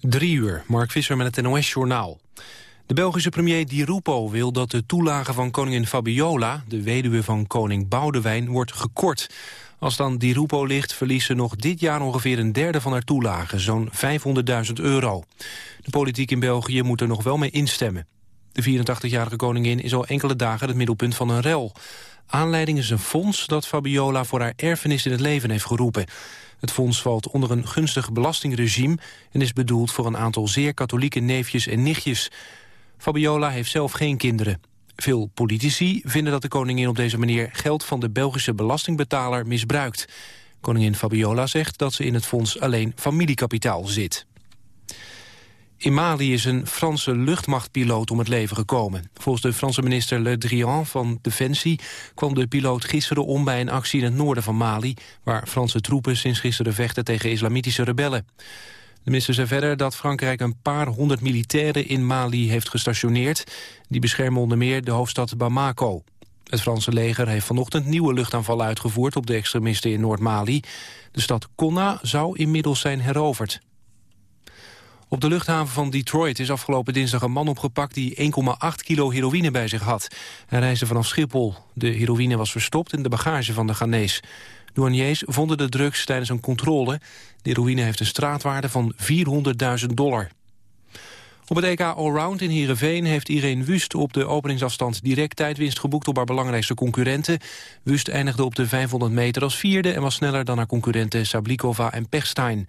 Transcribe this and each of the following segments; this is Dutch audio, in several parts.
Drie uur, Mark Visser met het NOS-journaal. De Belgische premier Di Rupo wil dat de toelage van koningin Fabiola... de weduwe van koning Boudewijn, wordt gekort. Als dan Di Rupo ligt, verliest ze nog dit jaar ongeveer een derde van haar toelage... zo'n 500.000 euro. De politiek in België moet er nog wel mee instemmen. De 84-jarige koningin is al enkele dagen het middelpunt van een rel. Aanleiding is een fonds dat Fabiola voor haar erfenis in het leven heeft geroepen. Het fonds valt onder een gunstig belastingregime... en is bedoeld voor een aantal zeer katholieke neefjes en nichtjes. Fabiola heeft zelf geen kinderen. Veel politici vinden dat de koningin op deze manier... geld van de Belgische belastingbetaler misbruikt. Koningin Fabiola zegt dat ze in het fonds alleen familiekapitaal zit. In Mali is een Franse luchtmachtpiloot om het leven gekomen. Volgens de Franse minister Le Drian van Defensie... kwam de piloot gisteren om bij een actie in het noorden van Mali... waar Franse troepen sinds gisteren vechten tegen islamitische rebellen. De minister zei verder dat Frankrijk een paar honderd militairen in Mali heeft gestationeerd. Die beschermen onder meer de hoofdstad Bamako. Het Franse leger heeft vanochtend nieuwe luchtaanvallen uitgevoerd op de extremisten in Noord-Mali. De stad Konna zou inmiddels zijn heroverd. Op de luchthaven van Detroit is afgelopen dinsdag een man opgepakt... die 1,8 kilo heroïne bij zich had. Hij reisde vanaf Schiphol. De heroïne was verstopt in de bagage van de Ghanese. Douaniers vonden de drugs tijdens een controle. De heroïne heeft een straatwaarde van 400.000 dollar. Op het EK Allround in Heerenveen heeft Irene Wust op de openingsafstand direct tijdwinst geboekt op haar belangrijkste concurrenten. Wust eindigde op de 500 meter als vierde en was sneller dan haar concurrenten Sablikova en Pechstein.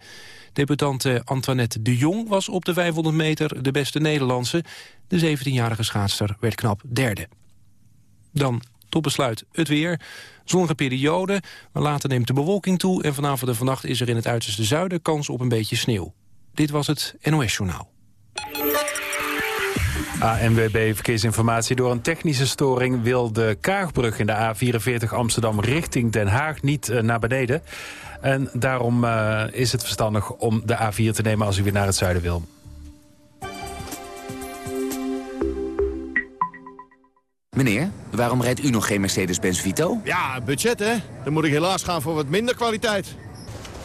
Debutante Antoinette de Jong was op de 500 meter de beste Nederlandse. De 17-jarige schaatster werd knap derde. Dan tot besluit het weer. Zonnige periode, maar later neemt de bewolking toe... en vanavond en vannacht is er in het uiterste zuiden kans op een beetje sneeuw. Dit was het NOS Journaal. ANWB Verkeersinformatie. Door een technische storing wil de Kaagbrug in de A44 Amsterdam richting Den Haag niet eh, naar beneden. En daarom uh, is het verstandig om de A4 te nemen als u weer naar het zuiden wil. Meneer, waarom rijdt u nog geen Mercedes-Benz Vito? Ja, budget hè. Dan moet ik helaas gaan voor wat minder kwaliteit.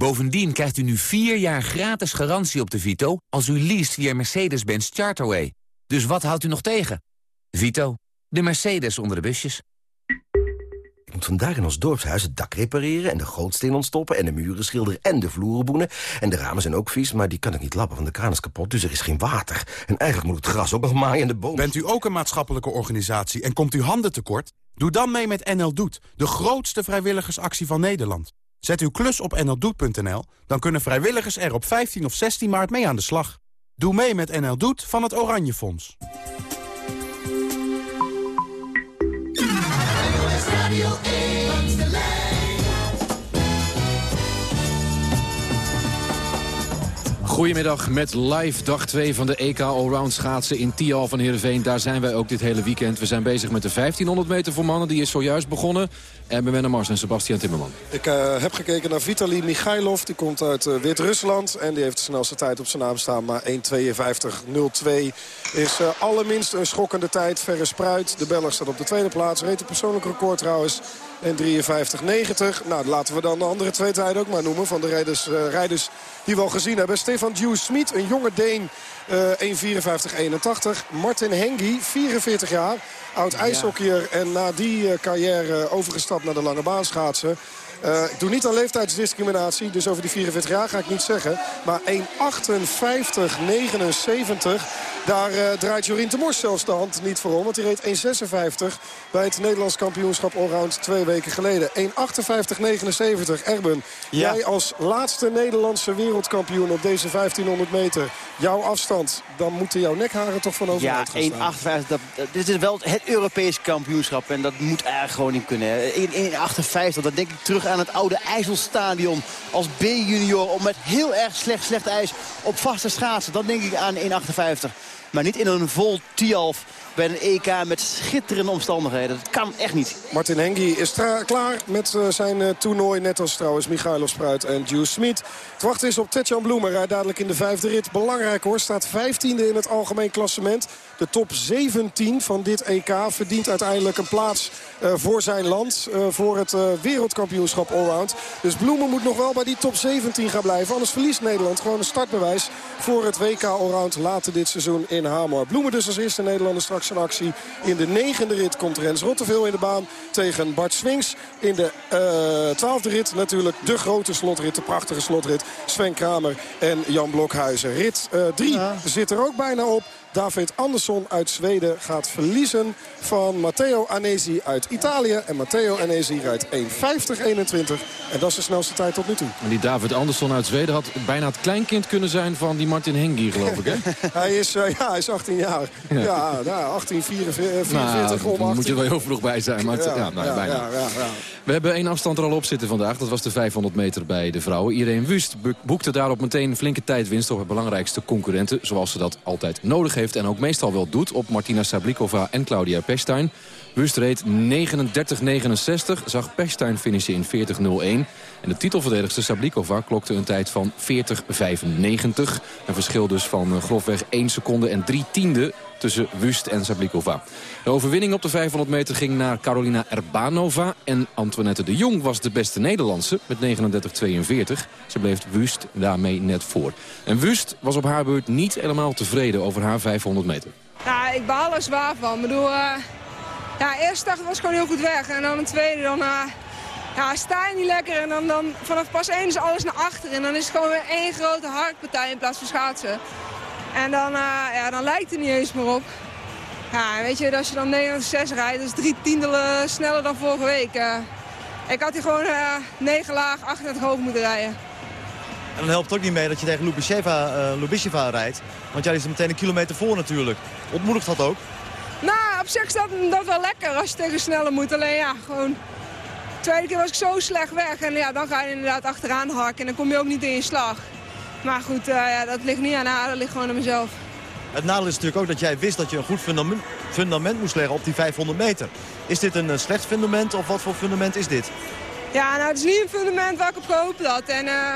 Bovendien krijgt u nu vier jaar gratis garantie op de Vito... als u leest via Mercedes-Benz Charterway. Dus wat houdt u nog tegen? Vito, de Mercedes onder de busjes. Ik moet vandaag in ons dorpshuis het dak repareren... en de gootsteen ontstoppen en de muren schilderen en de vloeren boenen. En de ramen zijn ook vies, maar die kan ik niet lappen, want de kraan is kapot. Dus er is geen water. En eigenlijk moet het gras ook nog maaien en de bomen... Bent u ook een maatschappelijke organisatie en komt u handen tekort? Doe dan mee met NL Doet, de grootste vrijwilligersactie van Nederland. Zet uw klus op nldoet.nl, dan kunnen vrijwilligers er op 15 of 16 maart mee aan de slag. Doe mee met NL Doet van het Oranje Fonds. Goedemiddag met live dag 2 van de EK Allround schaatsen in Tial van Heerenveen. Daar zijn wij ook dit hele weekend. We zijn bezig met de 1500 meter voor mannen. Die is zojuist begonnen. En we Mars en Sebastian Timmerman. Ik uh, heb gekeken naar Vitali Michailov. Die komt uit uh, Wit-Rusland. En die heeft de snelste tijd op zijn naam staan. Maar 1.52.02 is uh, allerminst een schokkende tijd. Verre Spruit, de Belg staat op de tweede plaats. Reed een persoonlijk record trouwens. En 53.90. Nou, laten we dan de andere twee tijden ook maar noemen. Van de rijders, rijders die we al gezien hebben. Stefan Dew Smit, een jonge Deen. 1.54.81. Martin Hengi, 44 jaar. Oud ijshockeyer en na die carrière overgestapt naar de lange baan schaatsen. Uh, ik doe niet aan leeftijdsdiscriminatie, dus over die 44 jaar ga ik niet zeggen. Maar 1.58.79, daar uh, draait Jorien de Mors zelfs de hand niet voor om. Want hij reed 1.56 bij het Nederlands kampioenschap allround twee weken geleden. 1.58.79. Erben, jij als laatste Nederlandse wereldkampioen op deze 1500 meter. Jouw afstand, dan moeten jouw nekharen toch van overuit ja, gaan staan. 1,58. Dit is wel het Europese kampioenschap. En dat moet eigenlijk gewoon niet kunnen. 1,58. Dat denk ik terug aan het oude IJsselstadion. Als B-junior. Om met heel erg slecht, slecht ijs op vaste schaatsen. Dan denk ik aan 1,58. Maar niet in een vol Tialf bij een EK met schitterende omstandigheden. Dat kan echt niet. Martin Hengy is klaar met uh, zijn uh, toernooi. Net als trouwens Michailov Spruit en Jules Smit. Het wachten is op Tetjan Bloemer. Hij dadelijk in de vijfde rit. Belangrijk hoor. Staat vijftiende in het algemeen klassement. De top 17 van dit EK verdient uiteindelijk een plaats uh, voor zijn land. voor het wereldkampioenschap allround. Dus Bloemer moet nog wel bij die top 17 gaan blijven. Anders verliest Nederland gewoon een startbewijs voor het WK allround later dit seizoen in Hamar. Bloemer dus als eerste Nederlander straks een actie. In de negende rit komt Rens Rotteveel in de baan tegen Bart Swings. In de uh, twaalfde rit natuurlijk de grote slotrit, de prachtige slotrit. Sven Kramer en Jan Blokhuizen. Rit 3 uh, zit er ook bijna op. David Andersson uit Zweden gaat verliezen van Matteo Anesi uit Italië. En Matteo Anesi rijdt 1.50.21. En dat is de snelste tijd tot nu toe. En die David Andersson uit Zweden had bijna het kleinkind kunnen zijn van die Martin Hengi, geloof ik, hè? hij, is, uh, ja, hij is 18 jaar. Ja, ja nou, 18, 44, nou, om moet je er wel heel vroeg bij zijn. Maar het, ja, ja, nou, bijna. Ja, ja, We hebben één afstand er al op zitten vandaag. Dat was de 500 meter bij de vrouwen. Irene Wust boekte daarop meteen flinke tijdwinst op haar belangrijkste concurrenten. Zoals ze dat altijd nodig heeft en ook meestal wel doet op Martina Sablikova en Claudia Pechstein. Wust reed 39-69, zag Pechstein finishen in 40-01. En de titelverdedigster Sablikova klokte een tijd van 40-95. Een verschil dus van grofweg 1 seconde en 3 tiende tussen Wust en Sablikova. De overwinning op de 500 meter ging naar Carolina Erbanova. En Antoinette de Jong was de beste Nederlandse met 39-42. Ze bleef Wust daarmee net voor. En Wust was op haar beurt niet helemaal tevreden over haar 500 meter. Ja, ik baal er zwaar van. Ik bedoel, uh, ja, eerste dag was gewoon heel goed weg. En dan een tweede, dan uh, ja, sta je niet lekker. En dan, dan vanaf pas 1 is alles naar achter. En dan is het gewoon weer één grote hartpartij in plaats van schaatsen. En dan, uh, ja, dan lijkt het niet eens meer op. Ja, weet je, als je dan 906 rijdt, dat is drie tiendelen sneller dan vorige week. Uh, ik had hier gewoon uh, 9 laag, 38 hoog moeten rijden. En dan helpt het ook niet mee dat je tegen Lubisheva, uh, Lubisheva rijdt. Want jij is er meteen een kilometer voor natuurlijk. Ontmoedigt dat ook? Nou, op zich is dat, dat wel lekker als je tegen sneller moet. Alleen ja, gewoon... De tweede keer was ik zo slecht weg. En ja, dan ga je inderdaad achteraan hakken. En dan kom je ook niet in je slag. Maar goed, uh, ja, dat ligt niet aan haar, dat ligt gewoon aan mezelf. Het nadeel is natuurlijk ook dat jij wist dat je een goed fundament, fundament moest leggen op die 500 meter. Is dit een uh, slecht fundament of wat voor fundament is dit? Ja, nou het is niet een fundament waar ik op gehoopt had. En uh,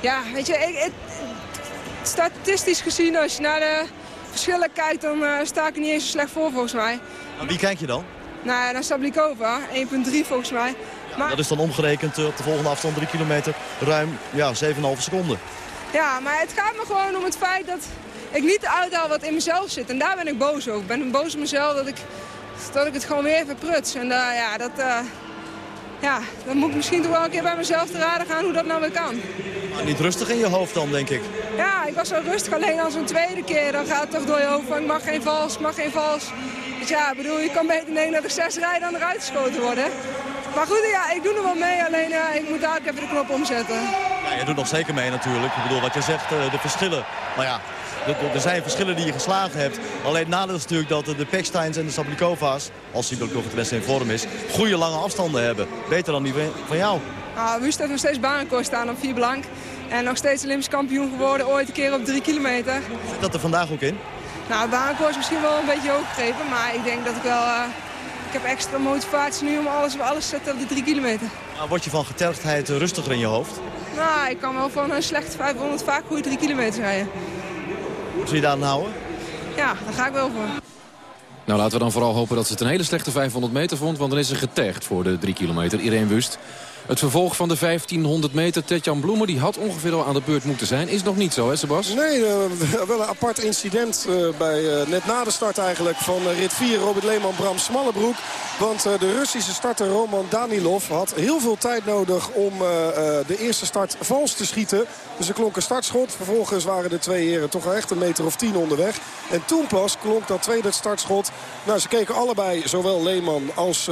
ja, weet je, ik, statistisch gezien als je naar de verschillen kijkt, dan sta ik er niet eens zo slecht voor volgens mij. Aan wie kijk je dan? Nou, naar Sablikova, 1.3 volgens mij. Ja, maar... Dat is dan omgerekend op de volgende afstand 3 kilometer ruim ja, 7,5 seconden. Ja, maar het gaat me gewoon om het feit dat ik niet uithaal wat in mezelf zit. En daar ben ik boos over. Ik ben boos op mezelf dat ik, dat ik het gewoon weer verpruts. En uh, ja, dat, uh, ja, dan moet ik misschien toch wel een keer bij mezelf te raden gaan hoe dat nou weer kan. Maar niet rustig in je hoofd dan, denk ik. Ja, ik was wel rustig. Alleen als een tweede keer, dan gaat het toch door je hoofd van ik mag geen vals, ik mag geen vals. Dus ja, bedoel, je kan beter 39-6 rijden dan eruit geschoten worden. Maar goed, ja, ik doe er wel mee, alleen uh, ik moet daar ook even de knop omzetten. Ja, je doet nog zeker mee natuurlijk. Ik bedoel, wat je zegt, de verschillen. Maar ja, er zijn verschillen die je geslagen hebt. Alleen het nadeel is natuurlijk dat de Peksteins en de Sablikova's, als Sablikova het beste in vorm is, goede lange afstanden hebben. Beter dan die van jou. Ah, Wust heeft nog steeds baanrecord staan op vier blank. En nog steeds Olympisch kampioen geworden, ooit een keer op drie kilometer. Zit dat er vandaag ook in? Nou, baanrecord is misschien wel een beetje hoog gegrepen, maar ik denk dat ik wel... Uh, ik heb extra motivatie nu om alles, alles te zetten op de drie kilometer. Nou, word je van getergdheid rustiger in je hoofd? Nou, ik kan wel van een slechte 500 vaak goede drie kilometer rijden. Zul je daar aan houden? Ja, daar ga ik wel voor. Nou, laten we dan vooral hopen dat ze het een hele slechte 500 meter vond. Want dan is ze getergd voor de 3 kilometer. Irene Wust. Het vervolg van de 1500 meter. Tetjan Bloemen die had ongeveer al aan de beurt moeten zijn. Is nog niet zo, hè Sebas? Nee, uh, wel een apart incident uh, bij, uh, net na de start eigenlijk van rit 4. Robert Leeman, Bram Smallebroek. Want de Russische starter Roman Danilov had heel veel tijd nodig om de eerste start vals te schieten. Dus er klonk een startschot. Vervolgens waren de twee heren toch wel echt een meter of tien onderweg. En toen pas klonk dat tweede startschot. Nou, ze keken allebei, zowel Leeman als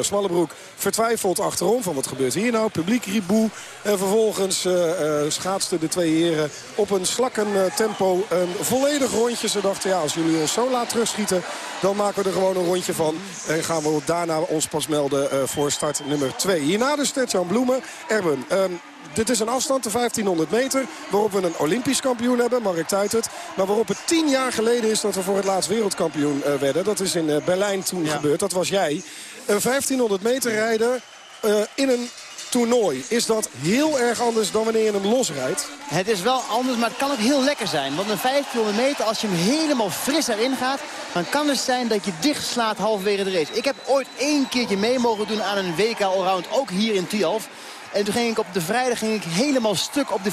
Smallebroek, vertwijfeld achterom. Van wat gebeurt hier nou? Publiek riboe. En vervolgens schaatsten de twee heren op een slakken tempo een volledig rondje. Ze dachten, ja, als jullie ons zo laat terugschieten... dan maken we er gewoon een rondje van. En gaan we daarna ons pas melden voor start nummer 2. Hierna dus Tetjan Bloemen. Erben, um, dit is een afstand, de 1500 meter, waarop we een Olympisch kampioen hebben, Mark Tuitert. Maar waarop het tien jaar geleden is dat we voor het laatst wereldkampioen uh, werden. Dat is in uh, Berlijn toen ja. gebeurd, dat was jij. Een 1500 meter rijder uh, in een toernooi. Is dat heel erg anders dan wanneer je hem losrijdt? Het is wel anders, maar het kan ook heel lekker zijn. Want een 1500 meter, als je hem helemaal fris erin gaat... dan kan het zijn dat je dicht slaat halverwege de race. Ik heb ooit één keertje mee mogen doen aan een WK Allround, ook hier in Tialf. En toen ging ik op de vrijdag ging ik helemaal stuk op de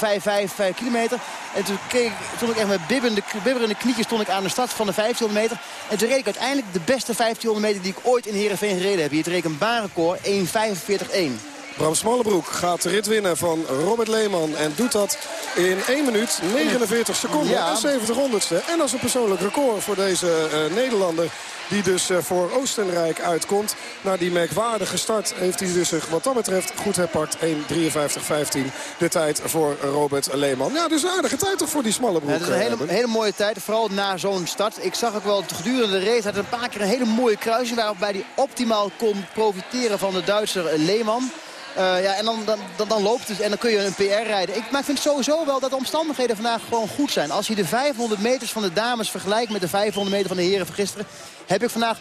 5-5 kilometer. En toen kreeg, stond ik echt met bibberende, bibberende knietjes stond ik aan de start van de 1500 meter. En toen reed ik uiteindelijk de beste 1500 meter die ik ooit in Heerenveen gereden heb. Hier reed een baanrecord 1.45.1. Bram Smallebroek gaat de rit winnen van Robert Leeman. En doet dat in 1 minuut 49 seconden ja. en 70 honderdste. En als een persoonlijk record voor deze uh, Nederlander. Die dus uh, voor Oostenrijk uitkomt. Na die merkwaardige start heeft hij dus zich wat dat betreft goed herpakt. 1.53.15 de tijd voor Robert Leeman. Ja, dus een aardige tijd toch voor die Smallebroek. Ja, het is een hele, hele, mooie tijd, vooral na zo'n start. Ik zag ook wel gedurende de race had een paar keer een hele mooie kruising... waarbij hij optimaal kon profiteren van de Duitser Leeman. Uh, ja, en dan, dan, dan, dan, loopt het en dan kun je een PR rijden. Ik, maar ik vind sowieso wel dat de omstandigheden vandaag gewoon goed zijn. Als je de 500 meters van de dames vergelijkt met de 500 meter van de heren van gisteren... heb ik vandaag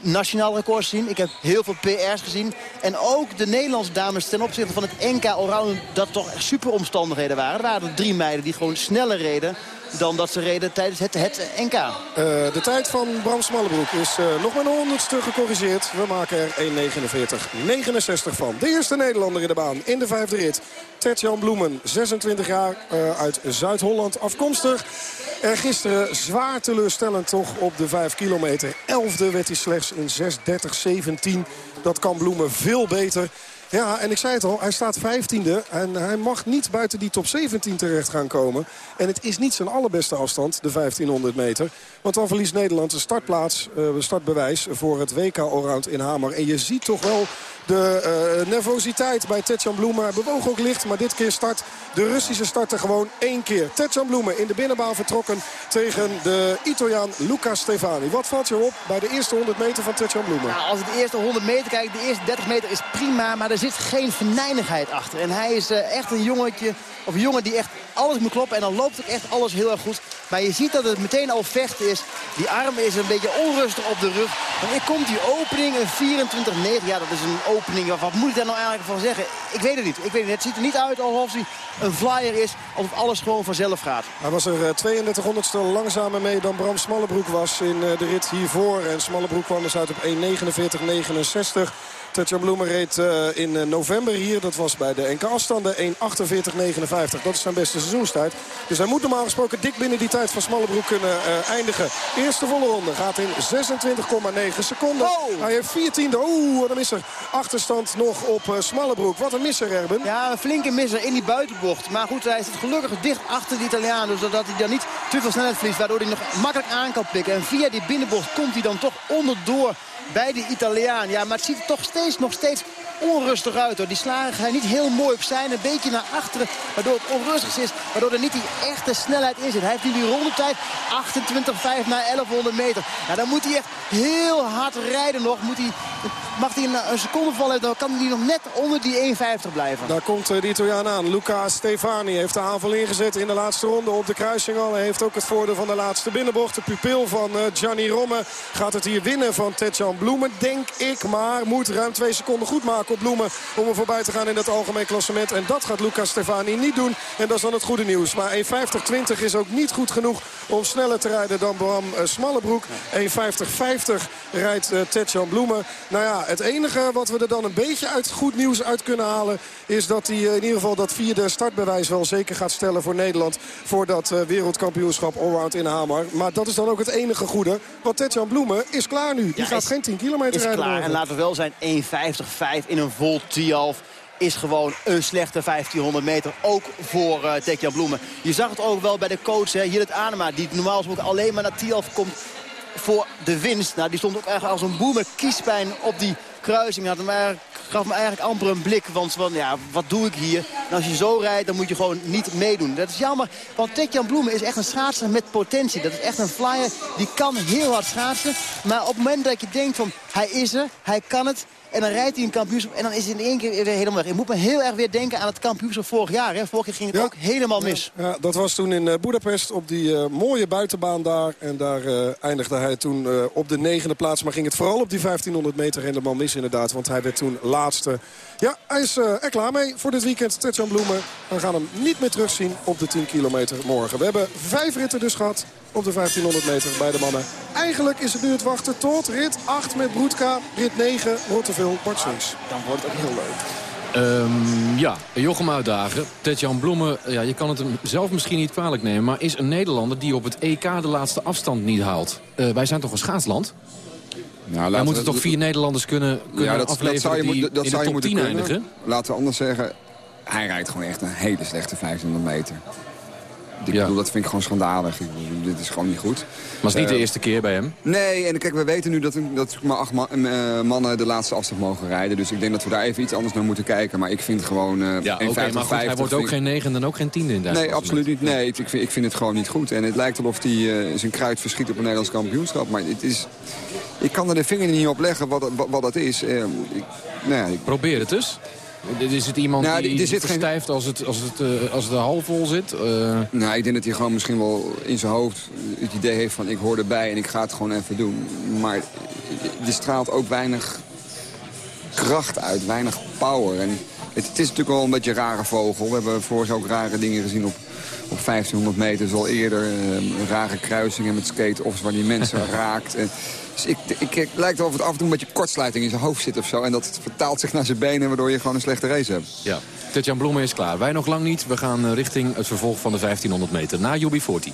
nationaal records gezien. Ik heb heel veel PR's gezien. En ook de Nederlandse dames ten opzichte van het NK Allround... dat toch echt super omstandigheden waren. Er waren drie meiden die gewoon sneller reden dan dat ze reden tijdens het, het NK. Uh, de tijd van Bram Smallebroek is uh, nog maar een honderdste gecorrigeerd. We maken er 1.49.69 van. De eerste Nederlander in de baan in de vijfde rit. Tertjan Bloemen, 26 jaar uh, uit Zuid-Holland afkomstig. En gisteren zwaar teleurstellend toch op de 5 kilometer. Elfde werd hij slechts in 6.30.17. Dat kan Bloemen veel beter. Ja, en ik zei het al, hij staat 15e en hij mag niet buiten die top 17 terecht gaan komen. En het is niet zijn allerbeste afstand, de 1500 meter. Want dan verliest Nederland een startplaats, uh, startbewijs voor het WK Allround in Hamer. En je ziet toch wel de uh, nervositeit bij Tetjan Bloemen. Hij bewoog ook licht, maar dit keer start de Russische starter gewoon één keer. Tetjan Bloemen in de binnenbaan vertrokken tegen de Italiaan Luca Stefani. Wat valt je op bij de eerste 100 meter van Tetjan Bloemen? Nou, als ik de eerste 100 meter kijk, de eerste 30 meter is prima, maar er zit geen venijnigheid achter. En hij is uh, echt een jongetje, of een jongen die echt alles moet kloppen. En dan loopt ook echt alles heel erg goed. Maar je ziet dat het meteen al vechten is. Die arm is een beetje onrustig op de rug. Dan komt die opening, een 24-9. Ja, dat is een opening. Wat moet ik daar nou eigenlijk van zeggen? Ik weet het niet. Ik weet het, het ziet er niet uit alsof hij een flyer is. Alsof alles gewoon vanzelf gaat. Hij was er 32 honderdste langzamer mee dan Bram Smallebroek was in de rit hiervoor. En Smallebroek kwam dus uit op 1.49.69. Tetjan Bloemen reed uh, in november hier. Dat was bij de NK afstanden 1.48.59. Dat is zijn beste seizoenstijd. Dus hij moet normaal gesproken dik binnen die tijd van Smallebroek kunnen uh, Eerste volle ronde gaat in 26,9 seconden. Oh. Hij heeft 14e. Oeh, wat een misser. Achterstand nog op Smallebroek. Wat een misser, Erben. Ja, een flinke misser in die buitenbocht. Maar goed, hij zit gelukkig dicht achter de Italiaan. Dus dat hij dan niet te veel snelheid verliest. Waardoor hij nog makkelijk aan kan pikken. En via die binnenbocht komt hij dan toch onderdoor bij de Italiaan. Ja, maar het ziet er toch steeds, nog steeds onrustig uit. Hoor. Die slagen gaan niet heel mooi op zijn. Een beetje naar achteren. Waardoor het onrustig is. Waardoor er niet die echte snelheid in zit. Hij heeft nu die rondetijd 28,5 na 1100 meter. Ja, dan moet hij echt heel hard rijden nog. Moet hij, mag hij een, een seconde vallen. Dan kan hij nog net onder die 1,50 blijven. Daar komt de Italiaan aan. Luca Stefani heeft de aanval ingezet in de laatste ronde op de kruising al. Hij heeft ook het voordeel van de laatste binnenbocht. De pupil van Gianni Romme gaat het hier winnen van Tetjan Bloemen, denk ik. Maar moet ruim twee seconden goed maken Jacob Bloemen om er voorbij te gaan in het algemeen klassement. En dat gaat Lucas Stefani niet doen. En dat is dan het goede nieuws. Maar 1.50.20 is ook niet goed genoeg om sneller te rijden dan Bram uh, Smallebroek. 1.50.50 rijdt uh, Tetjan Bloemen. Nou ja, het enige wat we er dan een beetje uit goed nieuws uit kunnen halen... is dat hij in ieder geval dat vierde startbewijs wel zeker gaat stellen voor Nederland... voor dat wereldkampioenschap allround in Hamar. Maar dat is dan ook het enige goede. Want Tetjan Bloemen is klaar nu. Die gaat geen 10 kilometer is rijden. Klaar. En laten we wel zijn, 1.50.5 in een vol Tialf is gewoon een slechte 1500 meter. Ook voor uh, Tekja Bloemen. Je zag het ook wel bij de coach, hè, Jillet Anema. Die normaal gesproken alleen maar naar Tialf komt voor de winst. Nou, die stond ook echt als een boer met kiespijn op die kruising. Eigenlijk, gaf me eigenlijk amper een blik. Want van, ja, wat doe ik hier? Als je zo rijdt, dan moet je gewoon niet meedoen. Dat is jammer, want Tekjan Bloemen is echt een schaatser met potentie. Dat is echt een flyer, die kan heel hard schaatsen. Maar op het moment dat je denkt van, hij is er, hij kan het... En dan rijdt hij een kampioenschap en dan is hij in één keer weer helemaal weg. Je moet me heel erg weer denken aan het kampioenschap vorig jaar. Hè. Vorig jaar ging het Ja. ook helemaal mis. Ja, dat was toen in uh, Budapest op die uh, mooie buitenbaan daar. En daar uh, eindigde hij toen op de negende plaats. Maar ging het vooral op die 1500 meter helemaal mis inderdaad. Want hij werd toen laatste. Ja, hij is er klaar mee voor dit weekend. Tetjan Bloemen. We gaan hem niet meer terugzien op de 10 kilometer morgen. We hebben vijf ritten dus gehad op de 1500 meter bij de mannen. Eigenlijk is het nu het wachten tot rit 8 met Broedka. Rit 9, Rotteveel, Bart Swings. Dan wordt het ook heel leuk. Um, ja, Jochem uitdagen. Tetjan Bloemen, ja, je kan het hem zelf misschien niet kwalijk nemen... maar is een Nederlander die op het EK de laatste afstand niet haalt. Uh, wij zijn toch een schaatsland? Nou, Wij moeten we, toch vier Nederlanders kunnen, kunnen ja, dat, afleveren dat zou je, die dat in zou de je top 10 kunnen. eindigen? Laten we anders zeggen, hij rijdt gewoon echt een hele slechte 1500 meter. Ik Ja. bedoel, dat vind ik gewoon schandalig. Ik bedoel, dit is gewoon niet goed. Maar het is niet de Eh, eerste keer bij hem. Nee, en kijk, we weten nu dat, dat maar acht ma- eh, mannen de laatste afstand mogen rijden. Dus ik denk dat we daar even iets anders naar moeten kijken. Maar ik vind gewoon eh Ja, oké, 1,50, maar goed, hij 50 wordt ook geen negen en ook geen tiende in het Nee, absoluut niet. Nee, ik, ik vind, ik vind het gewoon niet goed. En het lijkt alsof hij zijn kruid verschiet op een Nederlands kampioenschap. Maar het is, ik kan er de vinger niet op leggen wat, dat- wat, wat dat is. Eh, ik, nou ja, ik, Probeer het dus. Is het iemand Nou, die geen- verstijft als het, als, het, eh, als het half vol zit? Nou, ik denk dat hij gewoon misschien wel in zijn hoofd het idee heeft van ik hoor erbij en ik ga het gewoon even doen. Maar er straalt ook weinig kracht uit, weinig power. En het, het is natuurlijk wel een beetje een rare vogel. We hebben vorig jaar ook rare dingen gezien op, op 1500 meter. Zoals eerder eh, rare kruisingen met skate-offs waar die mensen raakt. En, dus ik, ik, ik lijkt wel of het af en toe een beetje kortsluiting in zijn hoofd zit of zo. En dat vertaalt zich naar zijn benen waardoor je gewoon een slechte race hebt. ja. Tetjan Bloemen is klaar. Wij nog lang niet. We gaan eh, richting het vervolg van de 1500 meter. Na Jubi 40.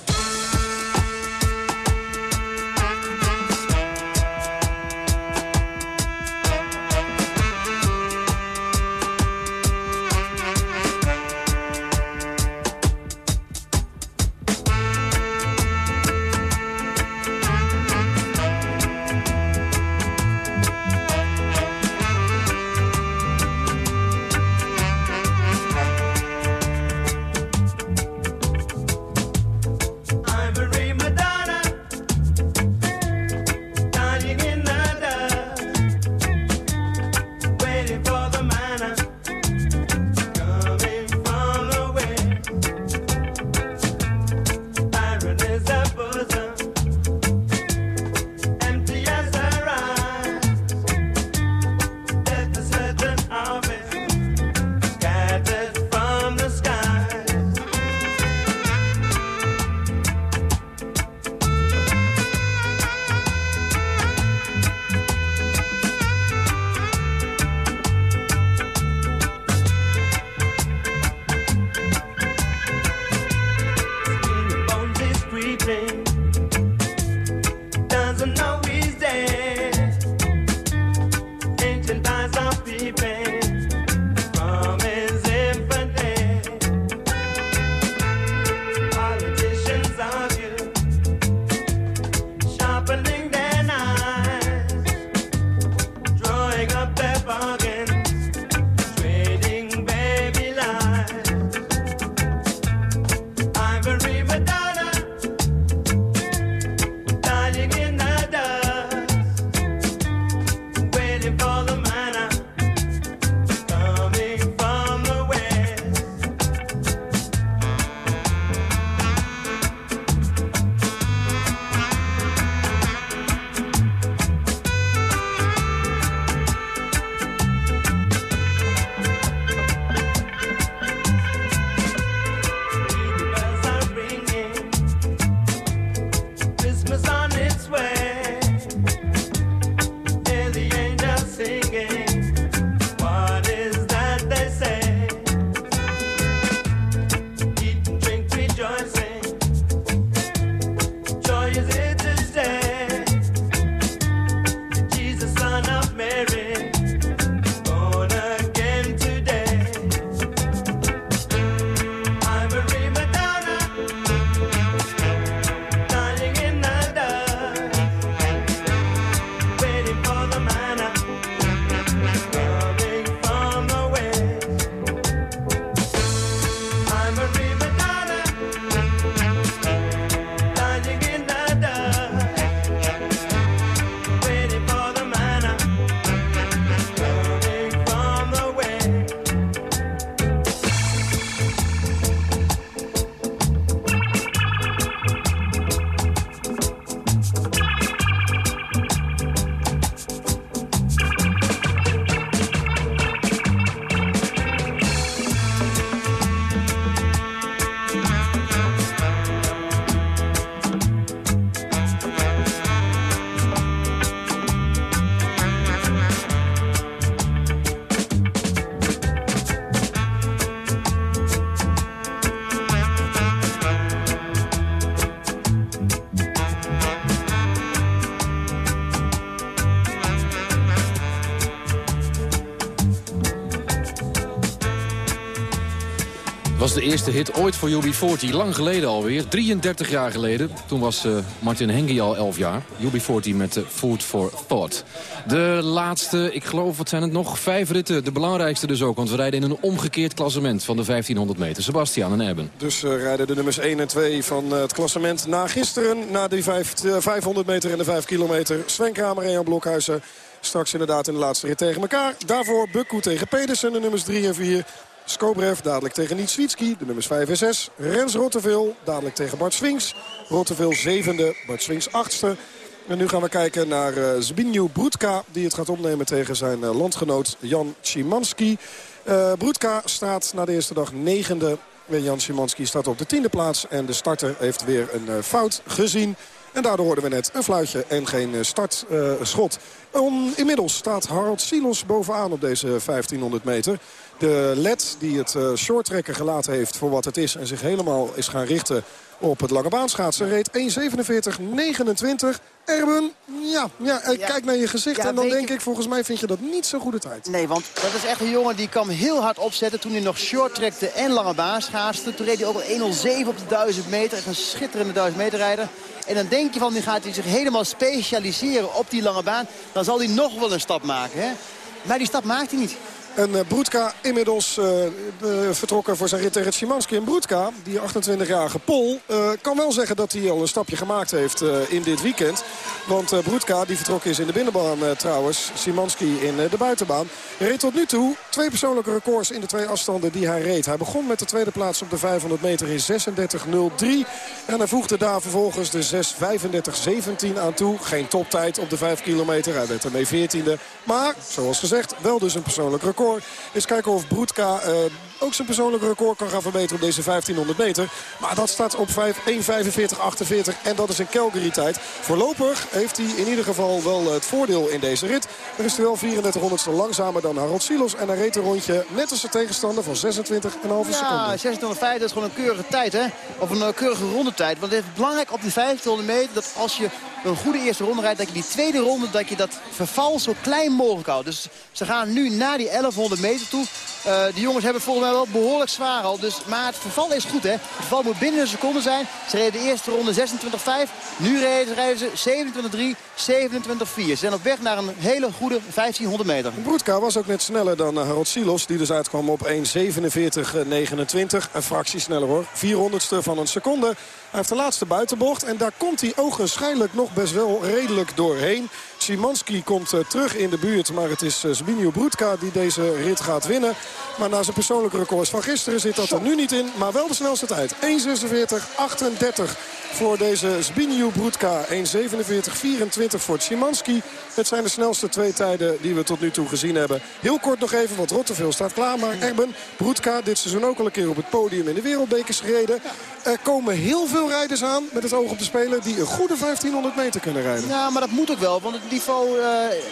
Was de eerste hit ooit voor UB40. Lang geleden alweer, 33 jaar geleden. Toen was uh, Martin Hengi al 11 jaar. UB40 met uh, Food for Thought. De laatste, ik geloof, wat zijn het nog? Vijf ritten, de belangrijkste dus ook. Want we rijden in een omgekeerd klassement van de 1500 meter. Sebastian en Eben. Dus uh, rijden de nummers 1 en 2 van het klassement na gisteren. Na die 5, 500 meter en de 5 kilometer. Sven Kramer en Jan Blokhuizen. Straks inderdaad in de laatste rit tegen elkaar. Daarvoor Bukku tegen Pedersen, de nummers 3 en 4. Skobrev dadelijk tegen Nitswitski, de nummers 5 en 6. Rens Rotteveel dadelijk tegen Bart Swings. Rotteveel zevende, Bart Swings achtste. En nu gaan we kijken naar uh, Zbigniew Broedka... die het gaat opnemen tegen zijn uh, landgenoot Jan Szymanski. Uh, Broedka staat na de eerste dag negende. Jan Szymanski staat op de tiende plaats. En de starter heeft weer een fout gezien. En daardoor hoorden we net een fluitje en geen startschot. Um, inmiddels staat Harold Silos bovenaan op deze 1500 meter. De led die het uh, shorttrekken gelaten heeft voor wat het is... en zich helemaal is gaan richten op het lange baanschaatsen... reed 1.47.29. Erben, ja, ja, kijk naar je gezicht en dan denk ik... volgens mij vind je dat niet zo'n goede tijd. Nee, want dat is echt een jongen die kan heel hard opzetten... toen hij nog short trekte en lange baan schaatste. Toen reed hij ook al 1.07 op de 1000 meter. Echt een schitterende 1000 meter rijder. En dan denk je van, nu gaat hij zich helemaal specialiseren op die lange baan. Dan zal hij nog wel een stap maken, hè? Maar die stap maakt hij niet. En uh, Broedka inmiddels uh, vertrokken voor zijn rit tegen Szymanski. En Broedka, die 28-jarige Pol, uh, kan wel zeggen dat hij al een stapje gemaakt heeft in dit weekend. Want Broedka, die vertrokken is in de binnenbaan trouwens. Szymanski in de buitenbaan. Reed tot nu toe twee persoonlijke records in de twee afstanden die hij reed. Hij begon met de tweede plaats op de 500 meter in 36.03. En hij voegde daar vervolgens de 6.35.17 aan toe. Geen toptijd op de 5 kilometer. Hij werd ermee 14e. Maar, zoals gezegd, wel dus een persoonlijk record record. Eens kijken of Broedka uh, ook zijn persoonlijke record kan gaan verbeteren op deze 1500 meter. Maar dat staat op 1.45.48 en dat is een Calgary-tijd. Voorlopig heeft hij in ieder geval wel het voordeel in deze rit. Er is er wel 3400 langzamer dan Harold Silos. En hij reed een rondje net als zijn tegenstander van 26,5 seconden. Ja, 26,5 dat is gewoon een keurige tijd, hè? Of een eh, keurige rondetijd. Want het is belangrijk op die 1500 meter dat als je een goede eerste ronde rijdt... dat je die tweede ronde, dat je dat verval zo klein mogelijk houdt. Dus ze gaan nu naar die 1100 meter toe. Uh, die jongens hebben volgens mij wel behoorlijk zwaar al. Dus, maar het verval is goed, hè. Het verval moet binnen een seconde zijn. Ze reden de eerste ronde 26-5. Nu rijden, ze 27-3, 27-4. Ze zijn op weg naar een hele goede 1500 meter. Broedka was ook net sneller dan uh, Harold Silos. Die dus uitkwam op 1.47.29. Een fractie sneller hoor. 400ste van een seconde. Hij heeft de laatste buitenbocht. En daar komt hij ogenschijnlijk nog best wel redelijk doorheen. Szymanski komt uh, terug in de buurt. Maar het is uh, Zbigniew Broedka die deze rit gaat winnen. Maar na zijn persoonlijke records van gisteren zit dat er nu niet in. Maar wel de snelste tijd. 1.46.38 voor deze Zbigniew Broedka. 1.47.24 voor Szymanski. Het zijn de snelste twee tijden die we tot nu toe gezien hebben. Heel kort nog even, want Rotterdam staat klaar. Maar Erben, Broedka, dit seizoen ook al een keer op het podium in de wereldbekers gereden. Er komen heel veel rijders aan met het oog op de speler die een goede 1500 meter kunnen rijden. Ja, maar dat moet ook wel. Want het niveau uh,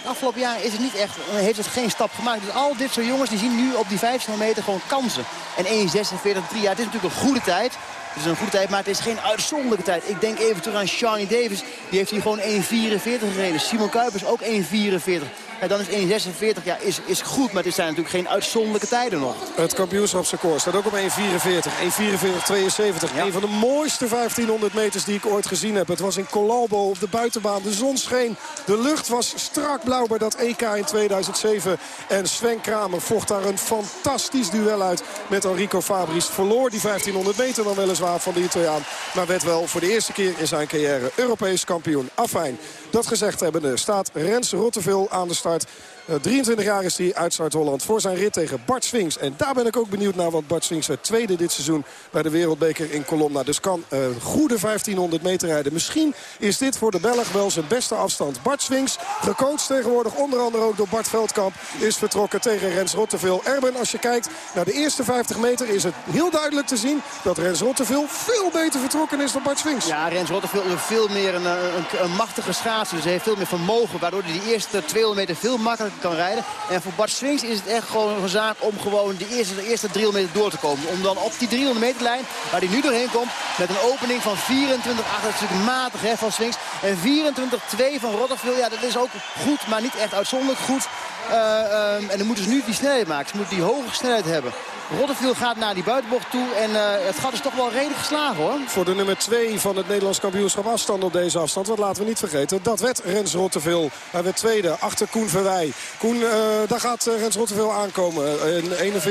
afgelopen jaar is het niet echt, heeft het geen stap gemaakt. Dus al dit soort jongens die zien nu op die 1500 meter gewoon kansen. En 1.46.3, ja, het is natuurlijk een goede tijd. Het is een goede tijd, maar het is geen uitzonderlijke tijd. Ik denk even terug aan Shawnee Davis. Die heeft hier gewoon 1.44 gereden. Simon Kuipers ook 1.44. En dan is 1.46 ja, is, is goed, maar het zijn natuurlijk geen uitzonderlijke tijden nog. Het kampioenschapsrecord staat ook op 1.44. 1.44.72. Ja. Een van de mooiste 1500 meters die ik ooit gezien heb. Het was in Colalbo op de buitenbaan. De zon scheen. De lucht was strak blauw bij dat EK in 2007. En Sven Kramer vocht daar een fantastisch duel uit met Enrico Fabris. Verloor die 1500 meter dan weliswaar van de Italiaan. Maar werd wel voor de eerste keer in zijn carrière Europees kampioen. Afijn. Dat gezegd hebbende staat Rens Rotteveel aan de start. 23 eh, jaar is hij uit Zuid-Holland voor zijn rit tegen Bart Swings. En daar ben ik ook benieuwd naar, want Bart Swings werd tweede dit seizoen bij de Wereldbeker in Colomna. Dus kan uh, goede 1500 meter rijden. Misschien is dit voor de Belg wel zijn beste afstand. Bart Swings, gecoacht tegenwoordig onder andere ook door Bart Veldkamp, is vertrokken tegen Rens Rotteveel. Erben, als je kijkt naar de eerste 50 meter is het heel duidelijk te zien dat Rens Rotteveel veel beter vertrokken is dan Bart Swings. Ja, Rens Rotteveel is veel meer een, een, een machtige schaatser. Dus hij heeft veel meer vermogen, waardoor hij die eerste 200 meter veel makkelijker kan rijden. En voor Bart Swings is het echt gewoon een zaak om gewoon de eerste, de eerste 300 meter door te komen. Om dan op die 300 meter lijn, waar hij nu doorheen komt, met een opening van 24-8. Dat is natuurlijk matig hè, van Swings. En 24-2 van Rotterville, ja dat is ook goed, maar niet echt uitzonderlijk goed. En dan moeten ze nu die snelheid maken. Ze moeten die hoge snelheid hebben. Rotterfield gaat naar die buitenbocht toe. En uh, het gat is toch wel redelijk geslagen hoor. Voor de nummer 2 van het Nederlands kampioenschap afstand op deze afstand. Want laten we niet vergeten, dat werd Rens Rotterveel. Hij werd tweede achter Koen Verwij. Koen, uh, daar gaat uh, Rens Rotterveel aankomen. In 51.06.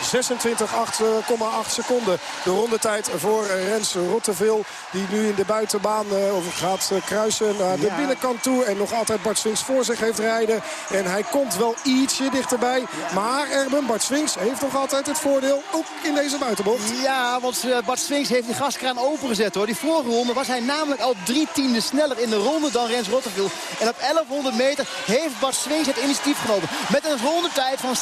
26.8,8 seconden. De rondetijd voor Rens Rotterveel. Die nu in de buitenbaan gaat kruisen naar de ja. binnenkant toe. En nog altijd Bart Swings voor zich heeft rijden. En hij komt wel ietsje dichterbij. Maar Erben, Bart Swings heeft nog altijd het voordeel, ook in deze buitenbocht. Ja, want uh, Bart Swings heeft die gaskraan opengezet hoor. Die vorige ronde was hij namelijk al drie tienden sneller in de ronde dan Rens Rotterville. En op 1100 meter heeft Bart Swings het initiatief genomen. Met een rondetijd van 27-2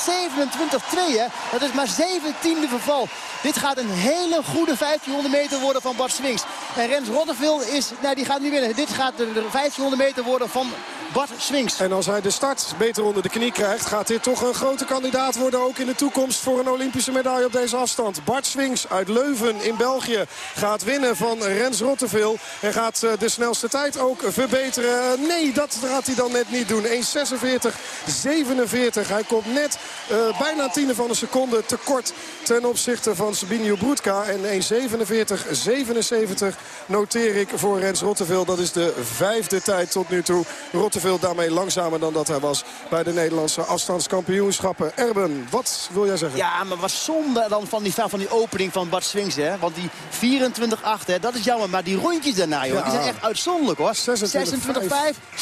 hè. Dat is maar 17e verval. Dit gaat een hele goede 1500 meter worden van Bart Swings. En Rens Rotterville is, nou die gaat niet winnen. Dit gaat de 1500 meter worden van Bart Swings. En als hij de start beter onder de knie krijgt... gaat dit toch een grote kandidaat worden ook in de toekomst... voor een Olympische medaille op deze afstand. Bart Swings uit Leuven in België gaat winnen van Rens Rotteveel. En gaat eh, de snelste tijd ook verbeteren. Nee, dat gaat hij dan net niet doen. 1.46, 47. Hij komt net uh, bijna tiende van een seconde tekort... ten opzichte van Sabinio Broedka. En 1.47, 77 noteer ik voor Rens Rotteveel. Dat is de vijfde tijd tot nu toe. Veel daarmee langzamer dan dat hij was bij de Nederlandse afstandskampioenschappen. Erben, wat wil jij zeggen? Ja, maar wat zonde dan van die, van die opening van Bart Swings, hè? Want die 24-8, dat is jammer. Maar die rondjes daarna, joh, ja. die zijn echt uitzonderlijk, hoor. 26-5,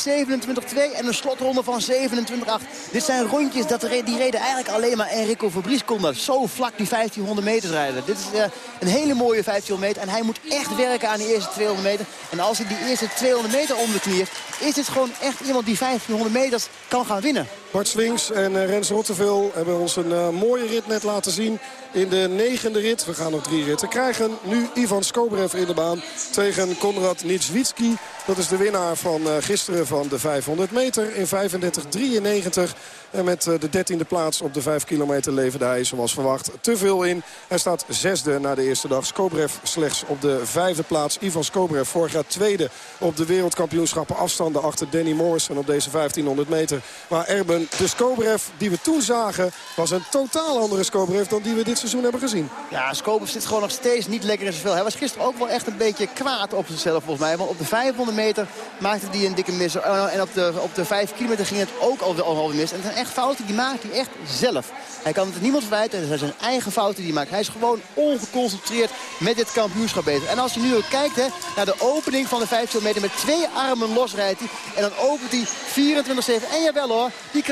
27-2 en een slotronde van 27-8. Dit zijn rondjes, dat die reden eigenlijk alleen maar Enrico Fabrice kon dat. Zo vlak die 1500 meter rijden. Dit is uh, een hele mooie 1500 meter. En hij moet echt werken aan die eerste 200 meter. En als hij die eerste 200 meter om de knie heeft, is het gewoon echt iemand die 1500 meters kan gaan winnen. Bart Swings en uh, Rens Rotteveel hebben ons een uh, mooie rit net laten zien. In de negende rit, we gaan nog drie ritten krijgen. Nu Ivan Skobrev in de baan tegen Konrad Nitswitski. Dat is de winnaar van uh, gisteren van de 500 meter in 35-93. En met de dertiende plaats op de 5 kilometer leverde hij zoals verwacht te veel in. Hij staat zesde na de eerste dag. Skobrev slechts op de vijfde plaats. Ivan Skobrev vorig jaar tweede op de wereldkampioenschappen afstanden achter Danny Morrison op deze 1500 meter. Maar Erben, de Skobrev die we toen zagen, was een totaal andere Skobrev dan die we dit seizoen hebben gezien. Ja, Skobrev zit gewoon nog steeds niet lekker in zijn vel. Hij was gisteren ook wel echt een beetje kwaad op zichzelf volgens mij. Want op de 500 meter maakte hij een dikke mis. En op de, op de 5 kilometer ging het ook al, al, al mis. En het zijn echt fouten die maakt hij echt zelf. Hij kan het niemand verwijten. Het zijn zijn eigen fouten die hij maakt. Hij is gewoon ongeconcentreerd met dit kampioenschap bezig. En als je nu ook kijkt hè, naar de opening van de 5 meter met twee armen losrijdt hij. En dan opent hij 24-7. En jawel hoor, die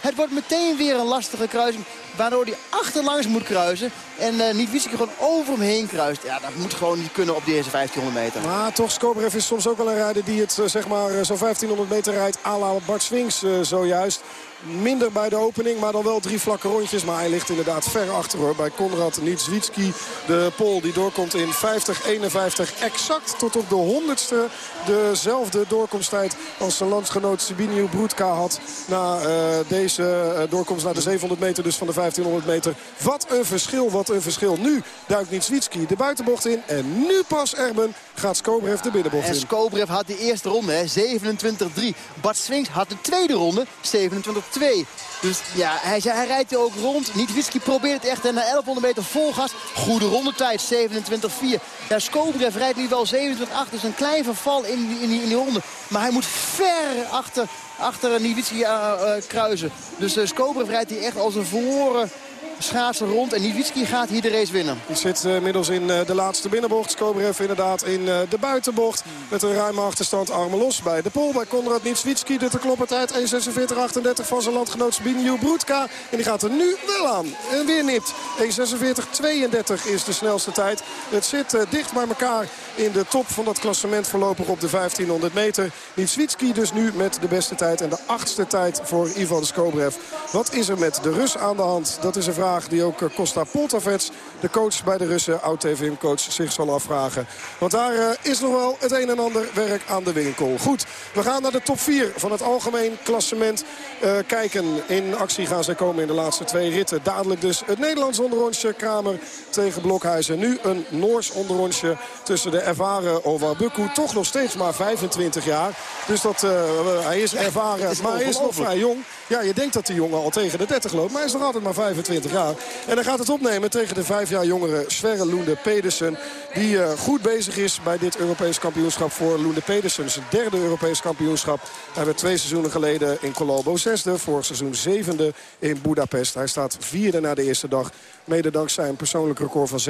Het wordt meteen weer een lastige kruising. Waardoor hij achterlangs moet kruisen. En uh, niet Wieske gewoon over hem heen kruist. Ja, dat moet gewoon niet kunnen op deze 1500 meter. Maar toch, Skobrev is soms ook wel een rijder die het zeg maar zo'n 1500 meter rijdt. à la Bart Swings zojuist. Minder bij de opening, maar dan wel drie vlakke rondjes. Maar hij ligt inderdaad ver achter hoor. Bij Konrad Nitswitski, de Pool die doorkomt in 50-51. Exact tot op de honderdste dezelfde doorkomsttijd als zijn landsgenoot Sibiniu Broedka had. Na uh, deze uh, doorkomst naar de 700 meter, dus van de 1500 meter. Wat een verschil, wat een verschil. Nu duikt Nitswitski de buitenbocht in. En nu pas Erben gaat Skobrev de binnenbocht en in. En Skobrev had de eerste ronde, 27-3. Bart Swings had de tweede ronde, 27 2. Dus ja, hij, hij rijdt er ook rond. Nitwitski probeert het echt en na 1100 meter vol gas. Goede rondetijd, 27-4. Ja, Skobrev rijdt nu wel 27-8. Dus een klein verval in in, die, ronde. Maar hij moet ver achter, achter uh, kruisen. Dus uh, rijdt hier echt als een verloren schaatsen rond. En Nitwitski gaat hier de race winnen. Hij zit uh, inmiddels in uh, de laatste binnenbocht. Skobrev inderdaad in uh, de buitenbocht. Met een ruime achterstand armen los bij de pol. Bij Konrad Nitwitski de te kloppen tijd 1.46.38 van zijn landgenoot Zbigniew Broedka. En die gaat er nu wel aan. En weer nipt. 1.46.32 is de snelste tijd. Het zit dicht bij elkaar in de top van dat klassement voorlopig op de 1500 meter. Nitwitski dus nu met de beste tijd. En de achtste tijd voor Ivan Skobrev. Wat is er met de Rus aan de hand? Dat is een vraag vraag die ook Costa Poltavets, de coach bij de Russen, oud-TVM-coach, zich zal afvragen. Want daar is nog wel het een en ander werk aan de winkel. Goed, we gaan naar de top 4 van het algemeen klassement kijken. In actie gaan zij komen in de laatste twee ritten. Dadelijk dus het Nederlands onderrondje Kramer tegen Blokhuizen. Nu een Noors onderrondje tussen de ervaren Owa Bukku. Toch nog steeds maar 25 jaar. Dus dat, uh, hij is ervaren, maar hij is nog vrij jong. Ja, je denkt dat die jongen al tegen de 30 loopt. Maar hij is nog altijd maar 25 jaar. En hij gaat het opnemen tegen de vijf jaar jongere Sverre Loende Pedersen. Die uh, goed bezig is bij dit Europees kampioenschap voor Loende Pedersen. Zijn derde Europees kampioenschap. Hij werd twee seizoenen geleden in Colombo zesde. Vorig seizoen zevende in Budapest. Hij staat vierde na de eerste dag. Mede dankzij een persoonlijk record van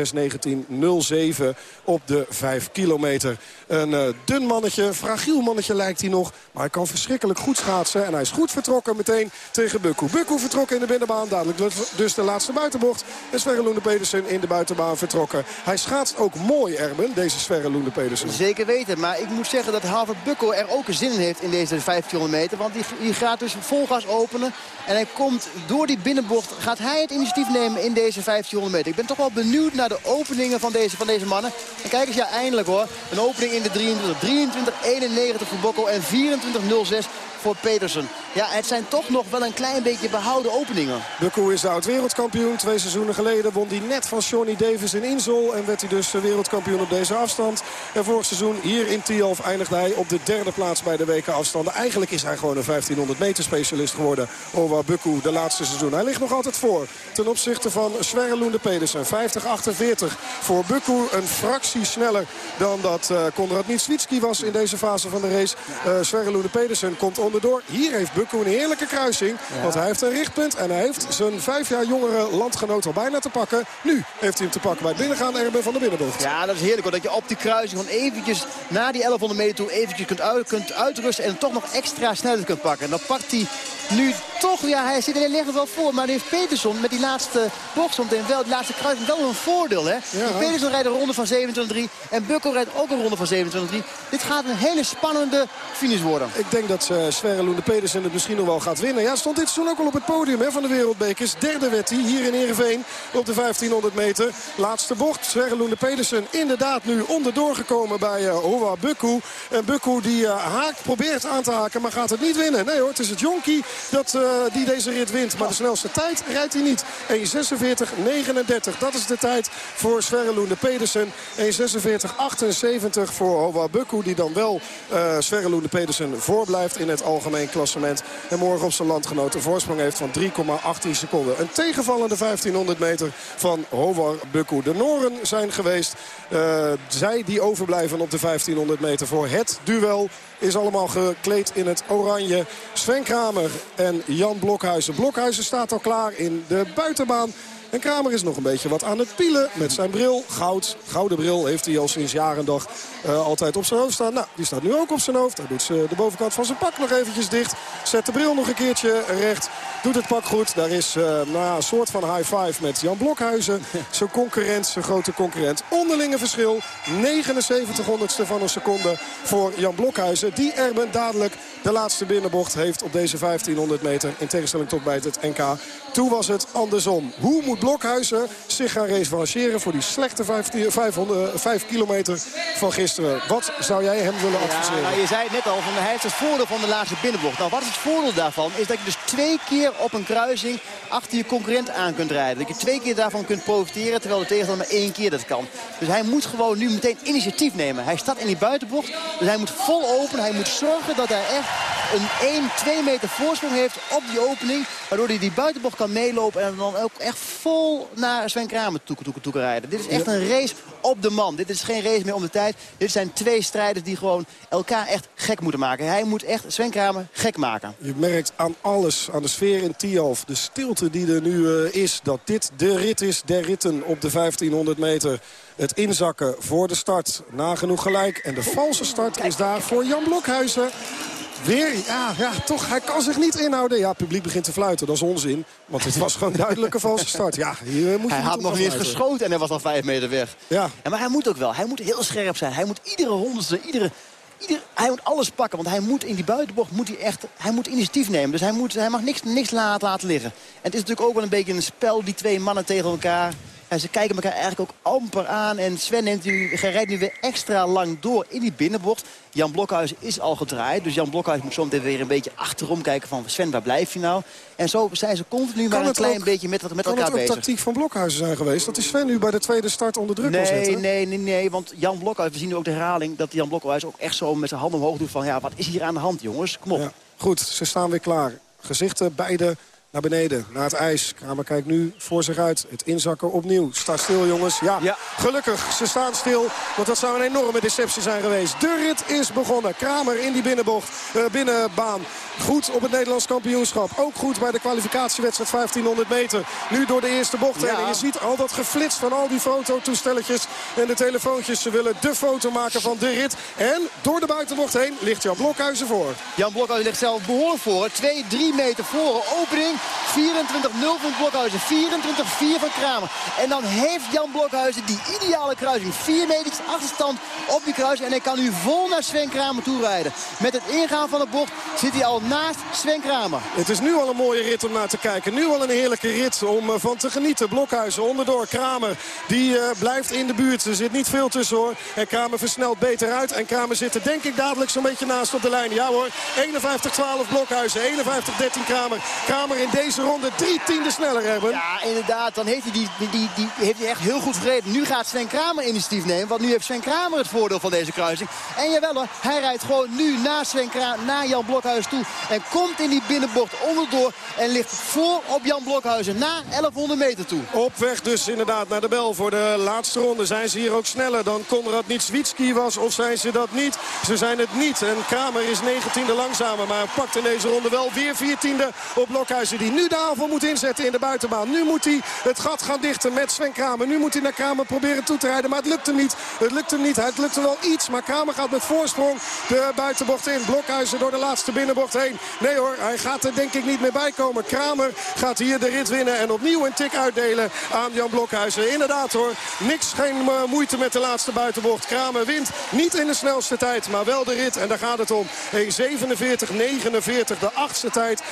6.19.07 op de 5 kilometer. Een uh, dun mannetje, fragiel mannetje lijkt hij nog. Maar hij kan verschrikkelijk goed schaatsen. En hij is goed vertrokken meteen tegen Bukku. Bukku vertrokken in de binnenbaan. Dadelijk dus de laatste buitenbocht. En Sverre Loende Pedersen in de buitenbaan vertrokken. Hij schaatst ook mooi, Erben, deze Sverre Loende Pedersen. Zeker weten. Maar ik moet zeggen dat Harvard Bukko er ook zin in heeft in deze 1500 meter. Want die, die gaat dus vol gas openen. En hij komt door die binnenbocht. Gaat hij het initiatief nemen in deze 1500 meter. Ik ben toch wel benieuwd naar de openingen van deze, van deze mannen. En kijk eens, ja, eindelijk hoor. Een opening in de 23. 23, 91 voor Bokko en 24, 06 Pedersen. Ja, het zijn toch nog wel een klein beetje behouden openingen. Bukko is de oud-wereldkampioen. Twee seizoenen geleden won hij net van Johnny Davis in Insel. En werd hij dus wereldkampioen op deze afstand. En vorig seizoen hier in Tialf eindigde hij op de derde plaats bij de WK-afstanden. Eigenlijk is hij gewoon een 1500 meter specialist geworden. Owa Bukko de laatste seizoen. Hij ligt nog altijd voor ten opzichte van Sverre Loende Pedersen. 50-48 voor Bukko. Een fractie sneller dan dat uh, Konrad Nitswitski was in deze fase van de race. Uh, Sverre Loende Pedersen komt onderdoor. Hier heeft Bukko een heerlijke kruising. Want hij heeft een richtpunt en hij heeft zijn vijf jaar jongere landgenoot al bijna te pakken. Nu heeft hij hem te pakken bij het binnengaan Erben van de binnenbocht. Ja, dat is heerlijk hoor. Dat je op die kruising gewoon eventjes na die 1100 meter toe eventjes kunt, uit, kunt uitrusten. En toch nog extra snelheid kunt pakken. En dan pakt hij nu toch, ja, hij zit er ligt wel voor. Maar heeft Peterson met die laatste bocht zometeen wel, die laatste kruising wel een voordeel. Hè? Ja. Peterson rijdt een ronde van 27-3 en Bukko rijdt ook een ronde van 27-3. Dit gaat een hele spannende finish worden. Ik denk dat uh, Sverre Loende Pedersen het misschien nog wel gaat winnen. Ja, stond dit seizoen ook al op het podium hè, van de Wereldbekers. Derde werd hij hier in Ereveen op de 1500 meter. Laatste bocht. Sverre Loende Pedersen inderdaad nu onderdoor gekomen bij uh, Hoa Bukku. En Bukku die uh, haakt, probeert aan te haken, maar gaat het niet winnen. Nee hoor, het is het jonkie dat, uh, die deze rit wint. Maar de snelste tijd rijdt hij niet. 1.46.39. Dat is de tijd voor Sverre Loende Pedersen. 1.46.78 voor Hoa Bukku. Die dan wel uh, Sverre Loende Pedersen voorblijft in het algemeen klassement. En morgen op zijn landgenoot een voorsprong heeft van 3,18 seconden. Een tegenvallende 1500 meter van Howar Bukku. De Noren zijn geweest. Uh, zij die overblijven op de 1500 meter voor het duel is allemaal gekleed in het oranje. Sven Kramer en Jan Blokhuizen. Blokhuizen staat al klaar in de buitenbaan. En Kramer is nog een beetje wat aan het pielen met zijn bril. Goud, gouden bril heeft hij al sinds jaren dag uh, altijd op zijn hoofd staan. Nou, die staat nu ook op zijn hoofd. Hij doet de bovenkant van zijn pak nog eventjes dicht. Zet de bril nog een keertje recht. Doet het pak goed. Daar is uh, nou een soort van high five met Jan Blokhuizen. zijn concurrent, zijn grote concurrent. Onderlinge verschil. 79 honderdste van een seconde voor Jan Blokhuizen. Die Erben dadelijk de laatste binnenbocht heeft op deze 1500 meter. In tegenstelling tot bij het NK. Toen was het andersom. Hoe moet Blokhuizen zich gaan revancheren voor die slechte 500, 5 kilometer van gisteren? Wat zou jij hem willen adviseren? Ja, nou, je zei het net al, van, hij heeft het voordeel van de laatste binnenbocht. Nou, wat is het voordeel daarvan? Is dat je dus twee keer op een kruising achter je concurrent aan kunt rijden. Dat je twee keer daarvan kunt profiteren, terwijl de tegenstander maar één keer dat kan. Dus hij moet gewoon nu meteen initiatief nemen. Hij staat in die buitenbocht, dus hij moet vol open. Hij moet zorgen dat hij echt een 1, 2 meter voorsprong heeft op die opening. Waardoor hij die buitenbocht kan meelopen en dan ook echt vol naar Sven Kramer toe, toe, toe, rijden. Dit is echt een race op de man. Dit is geen race meer om de tijd. Dit zijn twee strijders die gewoon elkaar echt gek moeten maken. Hij moet echt Sven Kramer gek maken. Je merkt aan alles, aan de sfeer in Tialf, de stilte die er nu uh, is... dat dit de rit is der ritten op de 1500 meter. Het inzakken voor de start, nagenoeg gelijk. En de valse start is daar voor Jan Blokhuizen. Weer, ja, ja, toch, hij kan zich niet inhouden. Ja, het publiek begint te fluiten, dat is onzin. Want het was gewoon duidelijke valse start. Ja, hier moet hij had nog niet eens geschoten en hij was al vijf meter weg. Ja. ja. Maar hij moet ook wel, hij moet heel scherp zijn. Hij moet iedere honderdste, iedere ieder, hij moet alles pakken. Want hij moet in die buitenbocht moet hij echt, hij moet initiatief nemen. Dus hij, moet, hij mag niks, niks laten, laten liggen. En het is natuurlijk ook wel een beetje een spel, die twee mannen tegen elkaar. En ze kijken elkaar eigenlijk ook amper aan. En Sven neemt nu, rijdt nu weer extra lang door in die binnenbocht. Jan Blokhuis is al gedraaid. Dus Jan Blokhuis moet zo meteen weer een beetje achterom kijken van... Sven, waar blijf je nou? En zo zijn ze continu maar een klein beetje met, met elkaar bezig. Kan het ook tactiek van Blokhuizen zijn geweest? Dat is Sven nu bij de tweede start onder druk nee, zetten? Nee, nee, nee. Want Jan Blokhuis, we zien nu ook de herhaling... dat Jan Blokhuis ook echt zo met zijn handen omhoog doet van... ja, wat is hier aan de hand, jongens? Kom op. Ja, goed, ze staan weer klaar. Gezichten beide naar beneden, naar het ijs. Kramer kijkt nu voor zich uit. Het inzakken opnieuw. Sta stil, jongens. Ja, ja, gelukkig. Ze staan stil. Want dat zou een enorme deceptie zijn geweest. De rit is begonnen. Kramer in die binnenbocht, uh, binnenbaan. Goed op het Nederlands kampioenschap. Ook goed bij de kwalificatiewedstrijd 1500 meter. Nu door de eerste bocht heen. En je ziet al dat geflits van al die fototoestelletjes en de telefoontjes. Ze willen de foto maken van de rit. En door de buitenbocht heen ligt Jan Blokhuizen voor. Jan Blokhuizen ligt zelf behoorlijk voor. 2, 3 meter voor. Opening 24-0 van Blokhuizen. 24-4 van Kramer. En dan heeft Jan Blokhuizen die ideale kruising. 4 meters achterstand op die kruising. En hij kan nu vol naar Sven Kramer toe rijden. Met het ingaan van de bocht zit hij al naast Sven Kramer. Het is nu al een mooie rit om naar te kijken. Nu al een heerlijke rit om eh, van te genieten. Blokhuizen onderdoor. Kramer die uh, blijft in de buurt. Er zit niet veel tussen hoor. En Kramer versnelt beter uit. En Kramer zit er denk ik dadelijk zo'n beetje naast op de lijn. Ja hoor. 51-12 Blokhuizen. 51-13 Kramer. Kramer in deze ronde drie tiende sneller hebben. Ja inderdaad. Dan heeft hij, die, die, die, die heeft hij echt heel goed gereden. Nu gaat Sven Kramer initiatief nemen. Want nu heeft Sven Kramer het voordeel van deze kruising. En jawel hoor. Hij rijdt gewoon nu naar Sven Kramer, naar Jan Blokhuis toe. En komt in die binnenbocht onderdoor. En ligt voor op Jan Blokhuizen na 1100 meter toe. Op weg dus inderdaad naar de bel voor de laatste ronde. Zijn ze hier ook sneller dan Konrad Nitswitski was? Of zijn ze dat niet? Ze zijn het niet. En Kramer is 19e langzamer. Maar pakt in deze ronde wel weer 14e op Blokhuizen. Die nu aanval moet inzetten in de buitenbaan. Nu moet hij het gat gaan dichten met Sven Kramer. Nu moet hij naar Kramer proberen toe te rijden. Maar het lukt hem niet. Het lukt hem niet. Het lukt hem wel iets. Maar Kramer gaat met voorsprong de buitenbocht in. Blokhuizen door de laatste binnenbocht heen. Nee hoor, hij gaat er denk ik niet meer bij komen. Kramer gaat hier de rit winnen en opnieuw een tik uitdelen aan Jan Blokhuizen. Inderdaad hoor, niks, geen eh, moeite met de laatste buitenbocht. Kramer wint niet in de snelste tijd, maar wel de rit. En daar gaat het om. 1.47.49, de achtste tijd.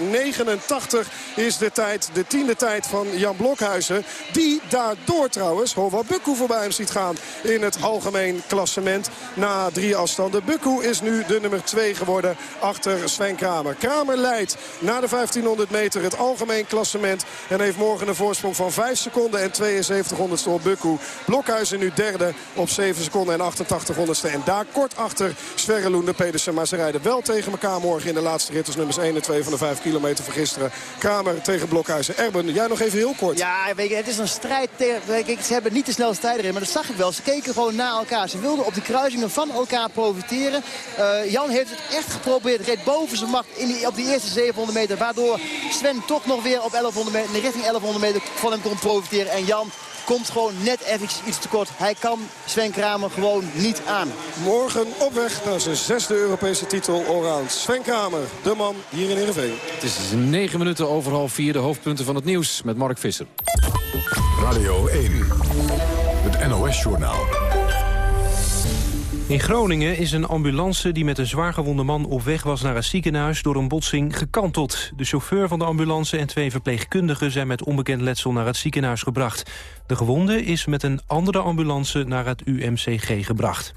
1.47.89 is de tijd, de tiende tijd van Jan Blokhuizen. Die daardoor trouwens Hova Bukku voorbij hem ziet gaan in het algemeen klassement. Na drie afstanden. Bukku is nu de nummer 2 geworden achter Sven Kramer. Kramer leidt na de 1500 meter het algemeen klassement. En heeft morgen een voorsprong van 5 seconden en 72 honderdste op Bukku. Blokhuizen nu derde op 7 seconden en 88 honderdste. En daar kort achter Sverre Loende Pedersen. Maar ze rijden wel tegen elkaar morgen in de laatste rit. Dus nummers 1 en 2 van de 5 kilometer gisteren. Kramer tegen Blokhuizen. Erben, jij nog even heel kort. Ja, weet je, het is een strijd tegen... Ze hebben niet de snelste tijden erin, maar dat zag ik wel. Ze keken gewoon naar elkaar. Ze wilden op die kruisingen van elkaar profiteren. Uh, Jan heeft het echt geprobeerd. Reed boven zijn macht in op die eerste 700 meter. Waardoor Sven toch nog weer op 1100 meter, in richting 1100 meter van hem kon profiteren. En Jan komt gewoon net even iets te kort. Hij kan Sven Kramer gewoon niet aan. Morgen op weg naar zijn zesde Europese titel allround. Sven Kramer, de man hier in Heerenveen. Het is negen minuten over half vier. De hoofdpunten van het nieuws met Mark Visser. Radio 1, het NOS-journaal. In Groningen is een ambulance die met een zwaargewonde man op weg was naar het ziekenhuis door een botsing gekanteld. De chauffeur van de ambulance en twee verpleegkundigen zijn met onbekend letsel naar het ziekenhuis gebracht. De gewonde is met een andere ambulance naar het UMCG gebracht.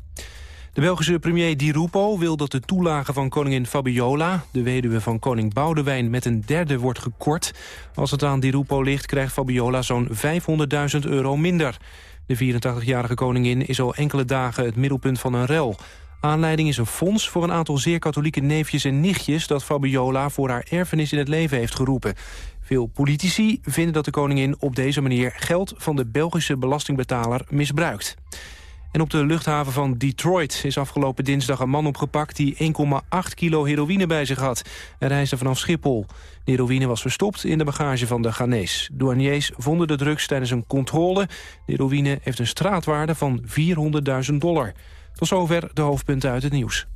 De Belgische premier Di Rupo wil dat de toelage van koningin Fabiola... de weduwe van koning Boudewijn, met een derde wordt gekort. Als het aan Di Rupo ligt, krijgt Fabiola zo'n 500.000 euro minder. De 84-jarige koningin is al enkele dagen het middelpunt van een rel. Aanleiding is een fonds voor een aantal zeer katholieke neefjes en nichtjes... dat Fabiola voor haar erfenis in het leven heeft geroepen. Veel politici vinden dat de koningin op deze manier... geld van de Belgische belastingbetaler misbruikt. En op de luchthaven van Detroit is afgelopen dinsdag een man opgepakt... die 1,8 kilo heroïne bij zich had. Hij reisde vanaf Schiphol. De heroïne was verstopt in de bagage van de Ghanese. Douaniers vonden de drugs tijdens een controle. De heroïne heeft een straatwaarde van 400.000 dollar. Tot zover de hoofdpunten uit het nieuws.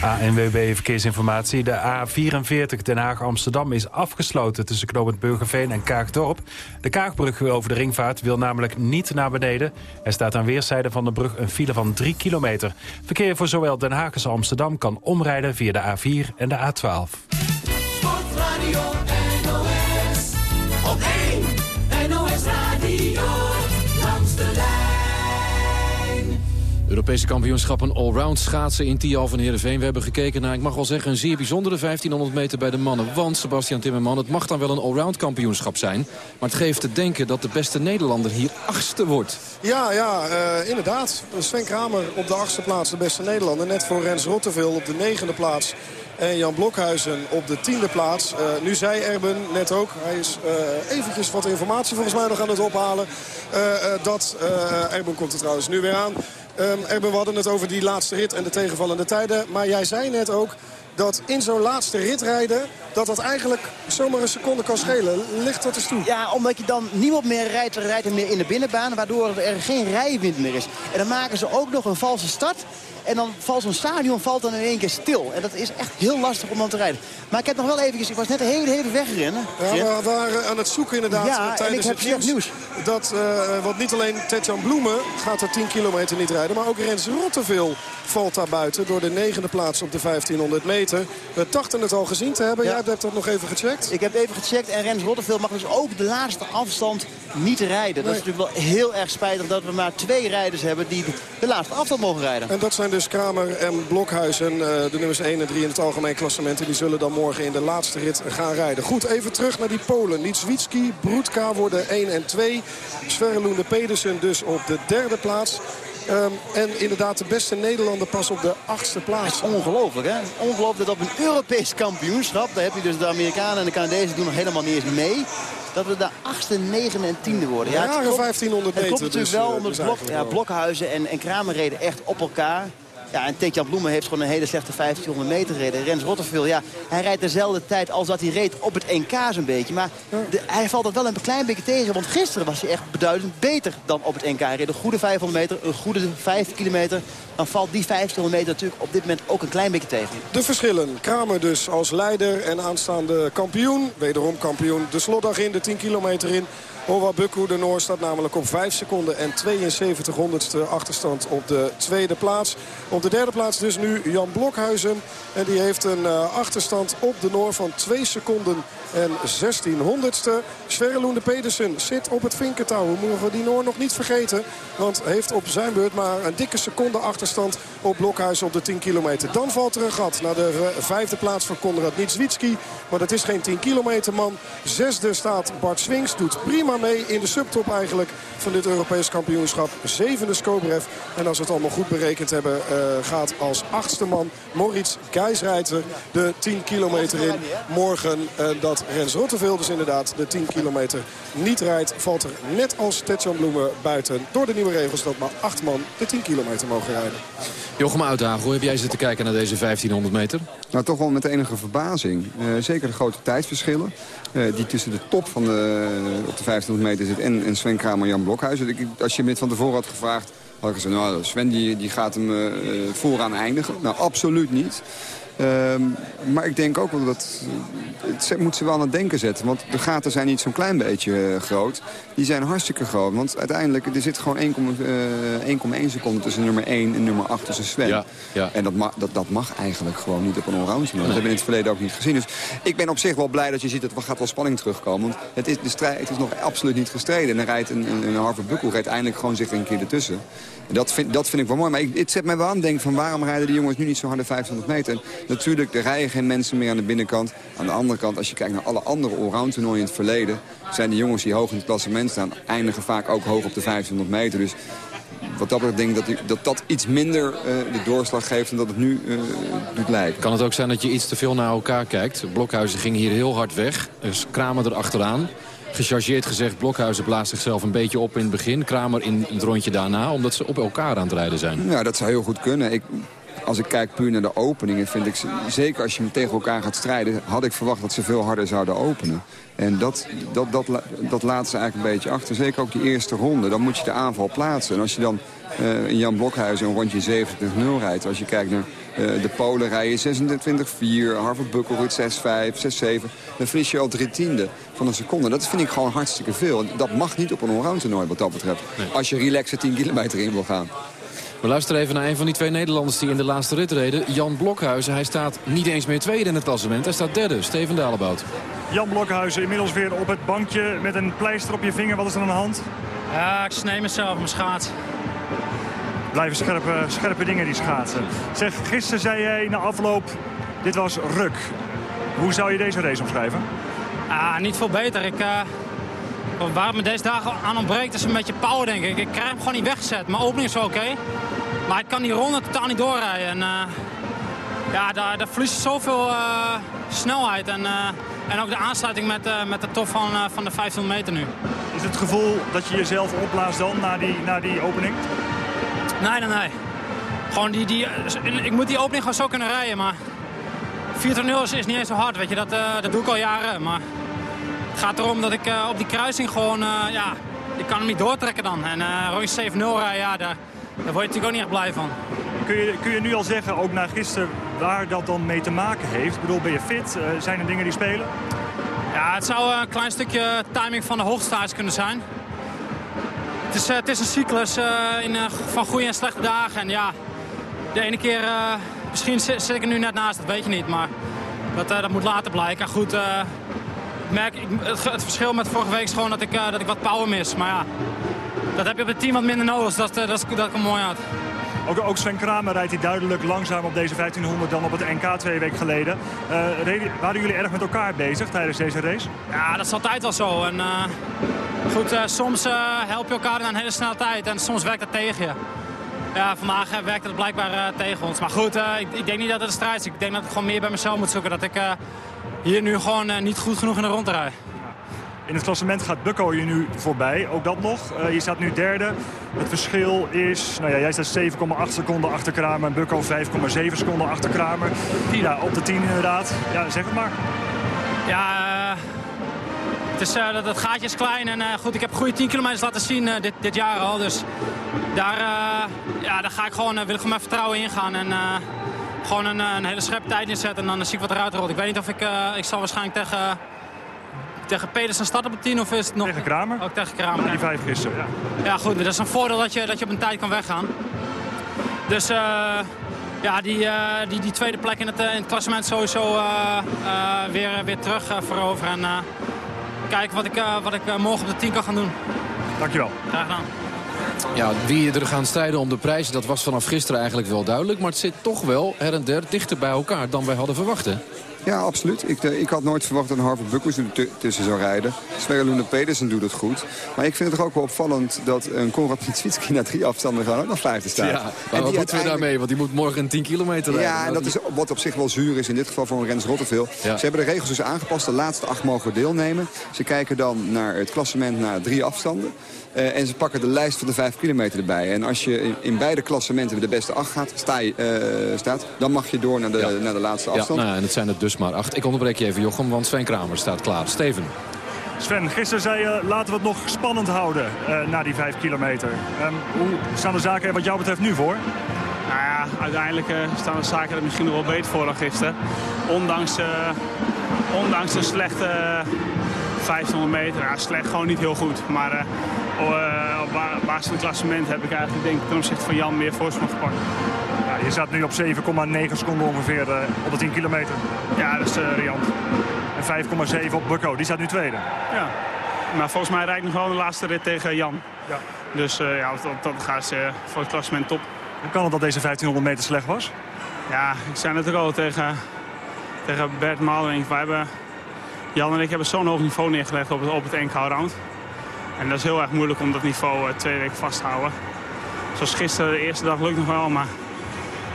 ANWB Verkeersinformatie. De A44 Den Haag-Amsterdam is afgesloten tussen knooppunt en Kaagdorp. De Kaagbrug over de ringvaart wil namelijk niet naar beneden. Er staat aan weerszijden van de brug een file van 3 kilometer. Verkeer voor zowel Den Haag als Amsterdam kan omrijden via de A4 en de A12. Sportradio NOS. Op 1 NOS Radio. Europese kampioenschappen allround schaatsen in Tial van Heerenveen. We hebben gekeken naar, ik mag wel zeggen, een zeer bijzondere 1500 meter bij de mannen. Want, Sebastian Timmerman, het mag dan wel een allround kampioenschap zijn. Maar het geeft te denken dat de beste Nederlander hier achtste wordt. Ja, ja, eh, inderdaad. Sven Kramer op de achtste plaats, de beste Nederlander. Net voor Rens Rotteveel op de negende plaats. En Jan Blokhuizen op de tiende plaats. Eh, nu zei Erben net ook, hij is uh, eventjes wat informatie volgens mij nog aan het ophalen. Dat, Erben komt er trouwens nu weer aan. Um, we hadden het over die laatste rit en de tegenvallende tijden. Maar jij zei net ook dat in zo'n laatste rit rijden... dat dat eigenlijk zomaar een seconde kan schelen. Ligt dat eens toe? Ja, omdat je dan niemand meer rijdt, rijdt er meer in de binnenbaan... waardoor er geen rijwind meer is. En dan maken ze ook nog een valse start... En dan valt zo'n stadion valt dan in één keer stil. En dat is echt heel lastig om dan te rijden. Maar ik heb nog wel eventjes, ik was net heel even wegrennen. Ja, we waren aan het zoeken inderdaad ja, tijdens en ik heb het nieuws. nieuws. Dat, uh, want niet alleen Tetjan Bloemen gaat er 10 kilometer niet rijden. Maar ook Rens Rotteveel valt daar buiten door de negende plaats op de 1500 meter. We dachten het al gezien te hebben. Ja. Jij hebt dat nog even gecheckt. Ik heb even gecheckt en Rens Rotteveel mag dus ook de laatste afstand niet rijden. Dat is natuurlijk wel heel erg spijtig dat we maar twee rijders hebben die de laatste afstand mogen rijden. En dat zijn dus Kramer en Blokhuizen, uh, de nummers 1 en 3 in het algemeen klassement. En die zullen dan morgen in de laatste rit gaan rijden. Goed, even terug naar die Polen. Nitswitski, Broedka worden 1 en 2. Sverre Loende Pedersen dus op de derde plaats. Um, en inderdaad de beste Nederlander pas op de achtste plaats. Ongelooflijk, hè? Ongelooflijk dat op een Europees kampioenschap... daar heb je dus de Amerikanen en de Canadezen doen nog helemaal niet eens mee... dat we de achtste, negende en tiende worden. Ja, het klopt- 1500 Het meter. klopt natuurlijk dus, wel, eh, omdat dus blok, ja. Blokhuizen en, en Kramer reden echt op elkaar... Ja, en Bloemen heeft gewoon een hele slechte 1500 meter gereden. Rens Rotterdam, ja, hij rijdt dezelfde tijd als dat hij reed op het NK zo'n beetje. Maar hij valt dat wel een klein beetje tegen. Want gisteren was hij echt beduidend beter dan op het NK. Hij reed een goede 500 meter, een goede 5 kilometer. Dan valt die 1500 meter natuurlijk op dit moment ook een klein beetje tegen. De verschillen. Kramer dus als leider en aanstaande kampioen. Wederom kampioen. De slotdag in, de 10 kilometer in. Hova Bukku, de Noor, staat namelijk op 5 seconden en 72 honderdste achterstand op de tweede plaats. Op de derde plaats dus nu Jan Blokhuizen. En die heeft een uh, achterstand op de Noor van 2 seconden en 16 honderdste. Sverre Loende Pedersen zit op het vinkentouw. We die Noor nog niet vergeten. Want heeft op zijn beurt maar een dikke seconde achterstand op Blokhuizen op de 10 kilometer. Dan valt er een gat naar de vijfde plaats van Konrad Nitswitski. Maar dat is geen 10 kilometer man. Zesde staat Bart Swings. Doet prima mee in de subtop eigenlijk van dit Europees kampioenschap. Zevende Skobrev. En als we het allemaal goed berekend hebben... Uh, gaat als achtste man Moritz Geisreiter de 10 kilometer in. Morgen uh, dat Rens Rotteveel dus inderdaad de 10 kilometer niet rijdt... valt er net als Tetjan Bloemen buiten door de nieuwe regels... dat maar acht man de 10 kilometer mogen rijden. Jochem Uitdagen, hoe heb jij zitten kijken naar deze 1500 meter? Nou, toch wel met enige verbazing. Uh, zeker de grote tijdverschillen. Uh, die tussen de top van de, op de 1500 meter zit en, en Sven Kramer en Jan Blokhuizen. Ik, als je me van tevoren had gevraagd, had ik gezegd, nou, Sven die, die gaat hem uh, vooraan eindigen. Nou, absoluut niet. Um, maar ik denk ook wel dat het moet ze wel aan het denken zetten. Want de gaten zijn niet zo'n klein beetje uh, groot. Die zijn hartstikke groot. Want uiteindelijk er zit gewoon 1,1 uh, seconde tussen nummer 1 en nummer 8 tussen Sven. Ja, ja. En dat, ma dat, dat mag eigenlijk gewoon niet op een. Nee. Dat hebben we in het verleden ook niet gezien. Dus ik ben op zich wel blij dat je ziet dat er gaat wel spanning terugkomen. Want het is, de strijd, het is nog absoluut niet gestreden. En dan rijdt een, een, een Harvard Buckel rijdt eindelijk gewoon zich een keer ertussen. En dat vind, dat vind ik wel mooi. Maar ik, het zet mij wel aan denken van waarom rijden die jongens nu niet zo hard de 500 meter. En natuurlijk, er rijden geen mensen meer aan de binnenkant. Aan de andere kant, als je kijkt naar alle andere allround toernooien in het verleden... zijn de jongens die hoog in het klassement staan... eindigen vaak ook hoog op de 500 meter. Dus wat dat betreft denk ik dat, die, dat dat iets minder uh, de doorslag geeft... dan dat het nu uh, doet lijken. Kan het ook zijn dat je iets te veel naar elkaar kijkt? Blokhuizen ging hier heel hard weg. Dus Kramer erachteraan gechargeerd gezegd, Blokhuizen blaast zichzelf een beetje op in het begin. Kramer in het rondje daarna, omdat ze op elkaar aan het rijden zijn. Ja, dat zou heel goed kunnen. Ik als ik kijk puur naar de openingen, vind ik, ze- zeker als je tegen elkaar gaat strijden, had ik verwacht dat ze veel harder zouden openen. En dat, dat, dat, dat laten ze eigenlijk een beetje achter. Zeker ook die eerste ronde, dan moet je de aanval plaatsen. En als je dan eh, in Jan Blokhuizen een rondje 70-0 rijdt, als je kijkt naar eh, de Polen rijden 26-4, Harvard Buckelhoed 6-5, 6-7, dan verlies je al drie tiende van een seconde. Dat vind ik gewoon hartstikke veel. En Dat mag niet op een allround toernooi wat dat betreft. Als je relaxed 10 kilometer in wil gaan. We luisteren even naar een van die twee Nederlanders die in de laatste rit reden. Jan Blokhuizen. Hij staat niet eens meer tweede in het klassement. Hij staat derde. Steven Dalebout. Jan Blokhuizen inmiddels weer op het bankje met een pleister op je vinger. Wat is er aan de hand? Ja, ik snee mezelf mijn schaats. Blijven scherpe, scherpe dingen die schaatsen. Zeg, gisteren zei jij na afloop, dit was ruk. Hoe zou je deze race omschrijven? Ah, niet veel beter. Ik, eh, waar het me deze dagen aan ontbreekt is een beetje power, denk ik. Ik krijg hem gewoon niet weggezet. Mijn opening is wel oké. maar ik kan die ronde totaal niet doorrijden. En, eh, ja, daar, daar verlies je zoveel eh, snelheid. En, eh, en ook de aansluiting met, met de top van, van de 500 meter nu. Is het gevoel dat je jezelf opblaast dan na die, na die opening? Nee, nee, nee. Gewoon die, die, ik moet die opening gewoon zo kunnen rijden, maar 4-0 is, is niet eens zo hard, weet je. Dat, dat doe ik al jaren, maar het gaat erom dat ik eh, op die kruising gewoon, eh, ja, ik kan hem niet doortrekken dan. En eh rondje 7-0 rijden, ja, daar, daar word je natuurlijk ook niet echt blij van. Kun je, kun je nu al zeggen, ook na gisteren, waar dat dan mee te maken heeft? Ik bedoel, ben je fit? Eh, zijn er dingen die spelen? Ja, het zou eh, een klein stukje timing van de hoogstaars kunnen zijn. Het is, eh, het is een cyclus eh, in, eh, van goede en slechte dagen. En ja, de ene keer, eh, misschien zit, zit ik er nu net naast, dat weet je niet. Maar dat, eh, dat moet later blijken. Goed, eh, merk, ik, het, het verschil met vorige week is gewoon dat ik, eh, dat ik wat power mis. Maar ja, dat heb je op het team wat minder nodig. Dus dat, eh, dat, is, dat komt mooi uit. Ook, ook Sven Kramer rijdt hij duidelijk langzaam op deze 1500 dan op het NK twee weken geleden. Eh, reden- waren jullie erg met elkaar bezig tijdens deze race? Ja, dat is altijd wel zo. En, goed, soms help je elkaar naar een hele snelle tijd en soms werkt dat tegen je. Ja, vandaag werkte het blijkbaar tegen ons. Maar goed, ik, ik denk niet dat het een strijd is. Ik denk dat ik gewoon meer bij mezelf moet zoeken. Dat ik hier nu gewoon eh, niet goed genoeg in de rond rijd. In het klassement gaat Bukko je nu voorbij, ook dat nog. Eh, je staat nu derde. Het verschil is, nou ja, jij staat 7,8 seconden achter Kramer en Bukko 5,7 seconden achter Kramer. Ja, op de 10 inderdaad. Ja, zeg het maar. Ja, eh, het, is, eh, dat, dat gaatje is klein. En eh, goed, ik heb goede 10 kilometers laten zien eh, dit, dit jaar al. Dus daar, eh, ja, daar ga ik gewoon, eh, wil ik gewoon met vertrouwen ingaan. En eh, gewoon een, eh, een hele scherpe tijd neerzetten. En dan zie ik wat eruit rolt. Ik weet niet of ik... eh, ik zal waarschijnlijk tegen... Tegen Pedersen starten op 10 of is het nog... Tegen Kramer? Ook tegen Kramer. Die vijf gisteren, ja. Ja goed, dat is een voordeel dat je, dat je op een tijd kan weggaan. Dus eh, ja, die, eh, die, die tweede plek in het, eh, in het klassement sowieso eh, eh, weer, weer terug eh, veroveren. En eh, kijken wat ik, eh, wat ik eh, morgen op de 10 kan gaan doen. Dankjewel. Graag gedaan. Ja, wie er gaan strijden om de prijzen, dat was vanaf gisteren eigenlijk wel duidelijk. Maar het zit toch wel her en der dichter bij elkaar dan wij hadden verwacht. Hè? Ja, absoluut. Ik, eh, ik had nooit verwacht dat een Harvard Bucklers er tu- tussen zou rijden. Sverre Lune Pedersen doet het goed. Maar ik vind het toch ook wel opvallend dat een Konrad Pitswitski na drie afstanden gewoon ook nog vijfde staat. Ja, En maar wat die moeten we daarmee? Want die moet morgen een 10 kilometer rijden. Ja, en dat is wat op zich wel zuur is in dit geval voor een Rens. Ja. Ze hebben de regels dus aangepast. De laatste acht mogen deelnemen. Ze kijken dan naar het klassement naar drie afstanden. Eh, en ze pakken de lijst van de vijf kilometer erbij. En als je in, in beide klassementen de beste acht gaat, sta je, eh, staat, dan mag je door naar de, naar de laatste Ja, afstand. nou, ja, en het zijn er dus maar acht. Ik onderbreek je even, Jochem, want Sven Kramer staat klaar. Steven. Sven, gisteren zei je, laten we het nog spannend houden eh, na die vijf kilometer. Ehm, hoe staan de zaken er wat jou betreft nu voor? Nou ja, uiteindelijk eh, staan de zaken er misschien nog wel beter voor dan gisteren. Ondanks, eh, ondanks een slechte eh, 1500 meter. Ja, slecht, gewoon niet heel goed. Maar op ba- basis van het klassement heb ik eigenlijk denk ik ten opzichte van Jan meer voorsprong gepakt. Ja, je staat nu op 7,9 seconden ongeveer eh, op de 10 kilometer. Ja, dat is uh, riant. En 5,7 op Bukko, die staat nu tweede. Ja. Maar volgens mij rijd ik nog wel de laatste rit tegen Jan. Ja. Dus eh, ja, dat, dat gaat eh, voor het klassement top. Hoe kan het dat deze 1500 meter slecht was? Ja, ik zei natuurlijk al tegen, tegen Bert. Wij hebben, Jan en ik hebben zo'n hoog niveau neergelegd op het, op het NK round. En dat is heel erg moeilijk om dat niveau eh, twee weken vast te houden. Zoals gisteren, de eerste dag lukt nog wel, maar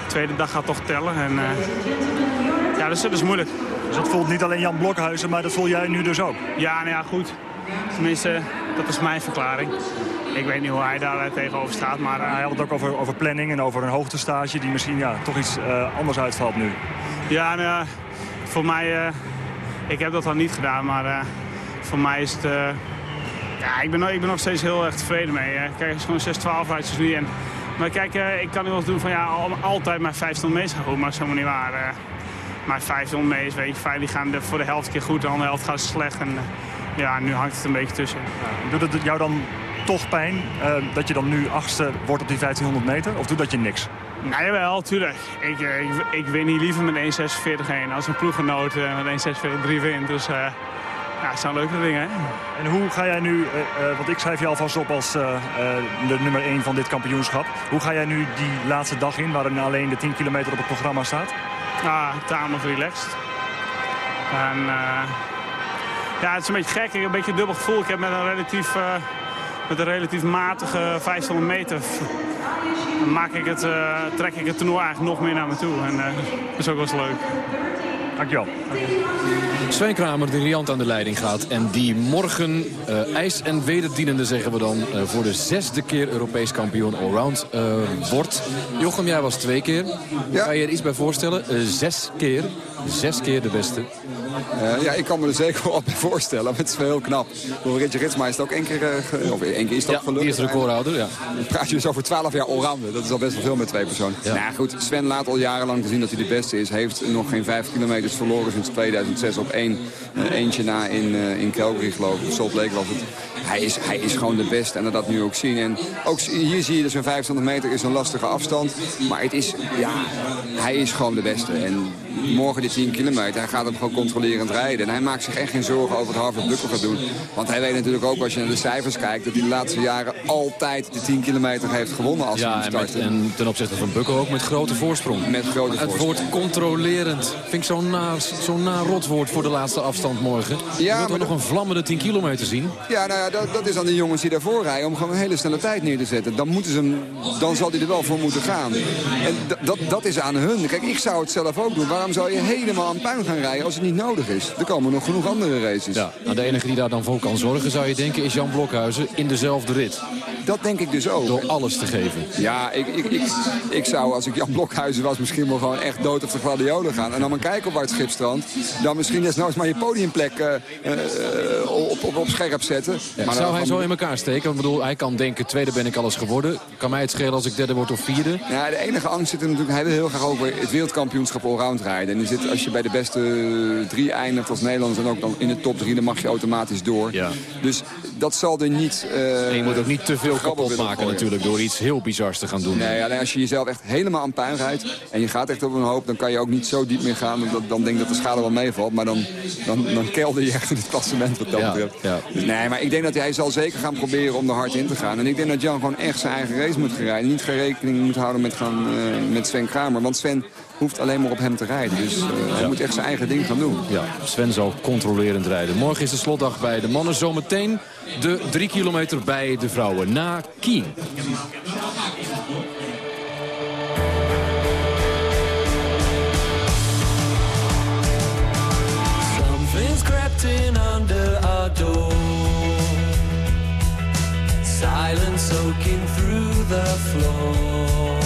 de tweede dag gaat toch tellen. En, eh, ja, dus dat is moeilijk. Dus dat voelt niet alleen Jan Blokhuizen, maar dat voel jij nu dus ook? Ja, nou ja, goed. Tenminste, dat is mijn verklaring. Ik weet niet hoe hij daar eh, tegenover staat, maar... Hij had het ook over, over planning en over een hoogtestage die misschien ja, toch iets anders uitvalt nu. Ja, nou voor mij... ik heb dat al niet gedaan, maar voor mij is het... ja, ik ben, ik ben nog steeds heel erg tevreden mee. Kijk, het is gewoon 6-12 rijdjes nu. En, maar kijk, eh, ik kan nu wel eens doen van ja, al- altijd mijn 500 meters gaan goed, maar dat is helemaal niet waar. eh. mijn 500 meters, weet je, die gaan de, voor de helft keer goed, de andere helft gaat slecht. En eh, ja, nu hangt het een beetje tussen. Doet het jou dan toch pijn dat je dan nu achtste wordt op die 1500 meter? Of doet dat je niks? Nou jawel, tuurlijk. Ik, ik, ik win hier liever met 1.46.1 als een ploeggenoot eh, met 1.46.3 wint. Dus ja, het zijn leuke dingen. Hè? En hoe ga jij nu, eh, eh, want ik schrijf je alvast op als eh, de nummer 1 van dit kampioenschap. Hoe ga jij nu die laatste dag in, waarin alleen de 10 kilometer op het programma staat? Ah, tamelijk relaxed. En ja, het is een beetje gek. Ik heb een beetje een dubbel gevoel. Ik heb met een relatief, met een relatief matige 500 meter maak ik het, trek ik het toernooi eigenlijk nog meer naar me toe. En dat is ook wel eens leuk. Dankjewel. Sven Kramer die riant aan de leiding gaat. En die morgen eh, ijs- en wederdienende, zeggen we dan... eh, voor de zesde keer Europees kampioen allround eh, wordt. Jochem, jij was twee keer. Ga je er iets bij voorstellen? Zes keer. Zes keer de beste. Eh, ja, ik kan me er zeker wel bij voorstellen. Maar het is wel heel knap. Door Ritje Ritsma is het ook één keer, eh, of één keer is ook gelukt. die is recordhouder, ja. Dan praat je dus over 12 jaar allrounder. Dat is al best wel veel met twee personen. Nou ja, goed, Sven laat al jarenlang zien dat hij de beste is. Heeft nog geen vijf kilometers verloren sinds 2006 op één. eh, eentje na in, in Calgary geloof ik. Salt Lake was het. Hij is, hij is gewoon de beste en dat dat nu ook zien. En ook hier zie je dus een 500 meter is een lastige afstand. Maar het is, ja, hij is gewoon de beste. En morgen die 10 kilometer, hij gaat hem gewoon controlerend rijden. En hij maakt zich echt geen zorgen over het Harvard Buckel gaat doen. Want hij weet natuurlijk ook, als je naar de cijfers kijkt... dat hij de laatste jaren altijd de 10 kilometer heeft gewonnen als hij Ja, hem en, en ten opzichte van Bukko ook met grote voorsprong. Met grote Het voorsprong. woord controlerend vind ik zo'n na, zo'n na rotwoord voor de laatste afstand morgen. Je Ja, maar toch nog een vlammende 10 kilometer zien? Ja, nou ja, dat, dat is aan de jongens die daarvoor rijden om gewoon een hele snelle tijd neer te zetten. Dan, moeten ze hem, dan zal hij er wel voor moeten gaan. En dat, dat is aan hun. Kijk, ik zou het zelf ook doen. Waarom zou je helemaal aan puin gaan rijden als het niet nodig is? Er komen nog genoeg andere races. Ja, nou, de enige die daar dan voor kan zorgen, zou je denken, is Jan Blokhuizen in dezelfde rit. Dat denk ik dus ook. Door alles te geven. Ja, ik, ik, ik, ik zou als ik Jan Blokhuizen was misschien wel gewoon echt dood op de gladiolen gaan. En dan maar kijken op waar het schip strandt. Dan misschien desnoods maar je podiumplek eh, eh, op, op, op scherp zetten. Ja, maar zou dan hij zo in elkaar steken? Want Ik bedoel, hij kan denken, tweede ben ik alles geworden. Kan mij het schelen als ik derde word of vierde? Ja, de enige angst zit er natuurlijk... Hij wil heel graag over het wereldkampioenschap allround rijden. En zit, als je bij de beste drie eindigt als Nederlanders... en ook dan in de top drie, dan mag je automatisch door. Dus dat zal er niet... eh, je moet ook niet te veel kapot maken natuurlijk door iets heel bizars te gaan doen. Nee, alleen als je jezelf echt helemaal aan puin rijdt... en je gaat echt op een hoop, dan kan je ook niet zo diep meer gaan. Dat, dan denk ik dat de schade wel meevalt. Maar dan, dan, dan kelder je echt in het klassement wat dat Ja, betreft. ja. Dus nee, maar ik denk dat hij zal zeker gaan proberen om er hard in te gaan. En ik denk dat Jan gewoon echt zijn eigen race moet gaan rijden. Niet geen rekening moet houden met, gaan, eh, met Sven Kramer. Want Sven hoeft alleen maar op hem te rijden. Dus eh, hij moet echt zijn eigen ding gaan doen. Ja, Sven zal controlerend rijden. Morgen is de slotdag bij de mannen. Zometeen de drie kilometer bij de vrouwen. Na Kien. Something's crept in under our door. Silence soaking through the floor.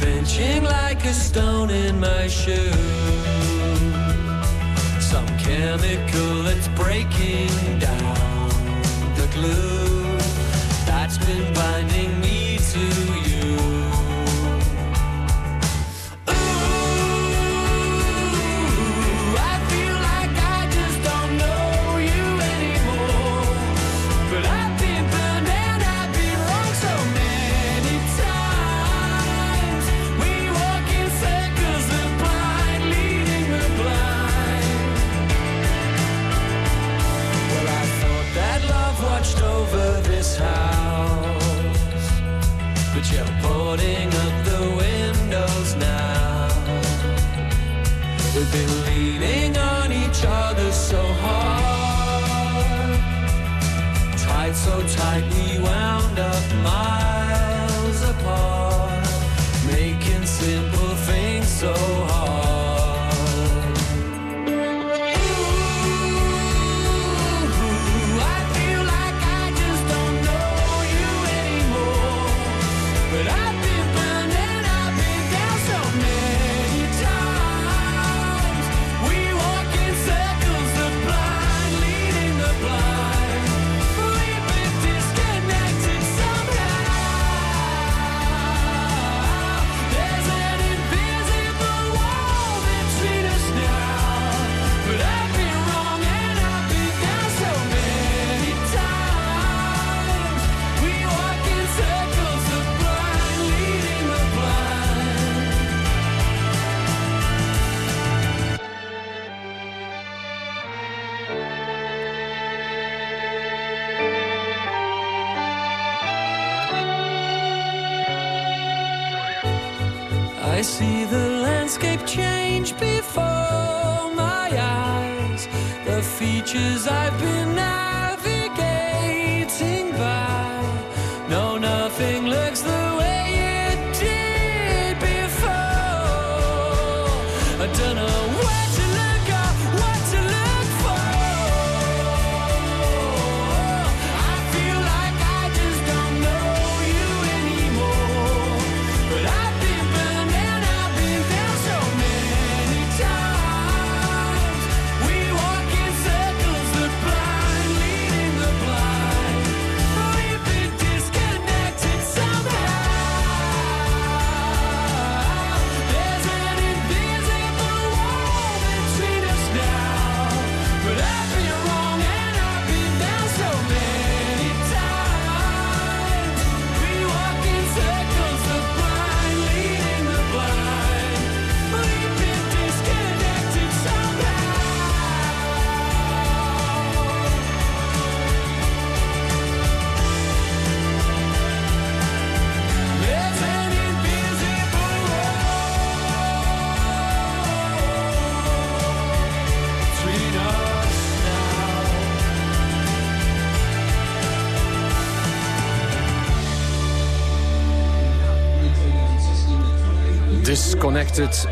Benching like a stone in my shoe. Some chemical that's breaking down the glue that's been binding me to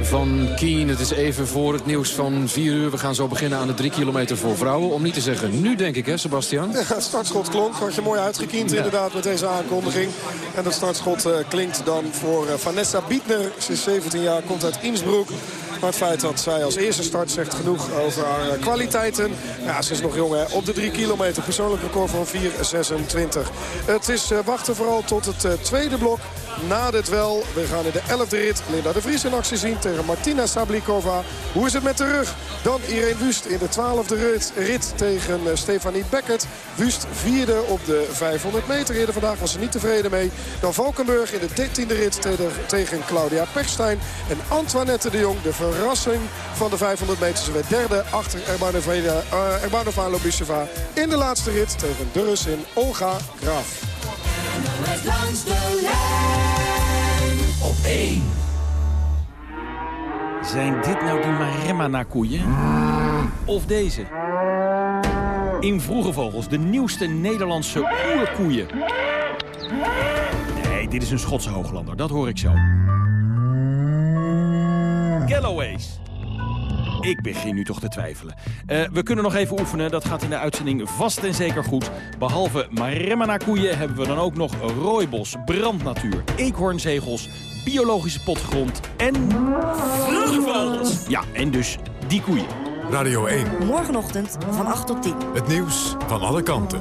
Van Keen. Het is even voor het nieuws van 4 uur. We gaan zo beginnen aan de 3 kilometer voor vrouwen. Om niet te zeggen nu, denk ik, hè, Sebastian? Ja, het startschot klonk. Had je mooi uitgekiend inderdaad met deze aankondiging. En dat startschot eh, klinkt dan voor eh, Vanessa Bietner. Ze is 17 jaar, komt uit Innsbruck. Maar het feit dat zij als eerste start zegt genoeg over haar eh, kwaliteiten. Ja, ze is nog jong hè. Op de 3 kilometer. Persoonlijk record van 4.26. Het is wachten vooral tot het tweede blok. Na dit wel, we gaan in de 11e rit Linda de Vries in actie zien tegen Martina Sablikova. Hoe is het met de rug? Dan Irene Wust in de 12e rit, rit tegen eh, Stefanie Beckert. Wust vierde op de 500 meter. Eerder vandaag was ze niet tevreden mee. Dan Valkenburg in de 13e rit tegen, Claudia Pechstein. En Antoinette de Jong, de verrassing van de 500 meter. Ze werd derde achter Erbanova uh, Erbanova Lobisheva in de laatste rit tegen de Russin Olga Graaf. De 1. Zijn dit nou die Maremma-koeien? Of deze? In Vroege Vogels, de nieuwste Nederlandse oerkoeien. Nee, dit is een Schotse hooglander, dat hoor ik zo. Galloways. Ik begin nu toch te twijfelen. Eh, we kunnen nog even oefenen, dat gaat in de uitzending vast en zeker goed. Behalve Maremma koeien hebben we dan ook nog rooibos, brandnatuur, eekhoornzegels, biologische potgrond en... Vroege vogels! Ja, en dus die koeien. Radio 1. Morgenochtend van 8 tot 10. Het nieuws van alle kanten.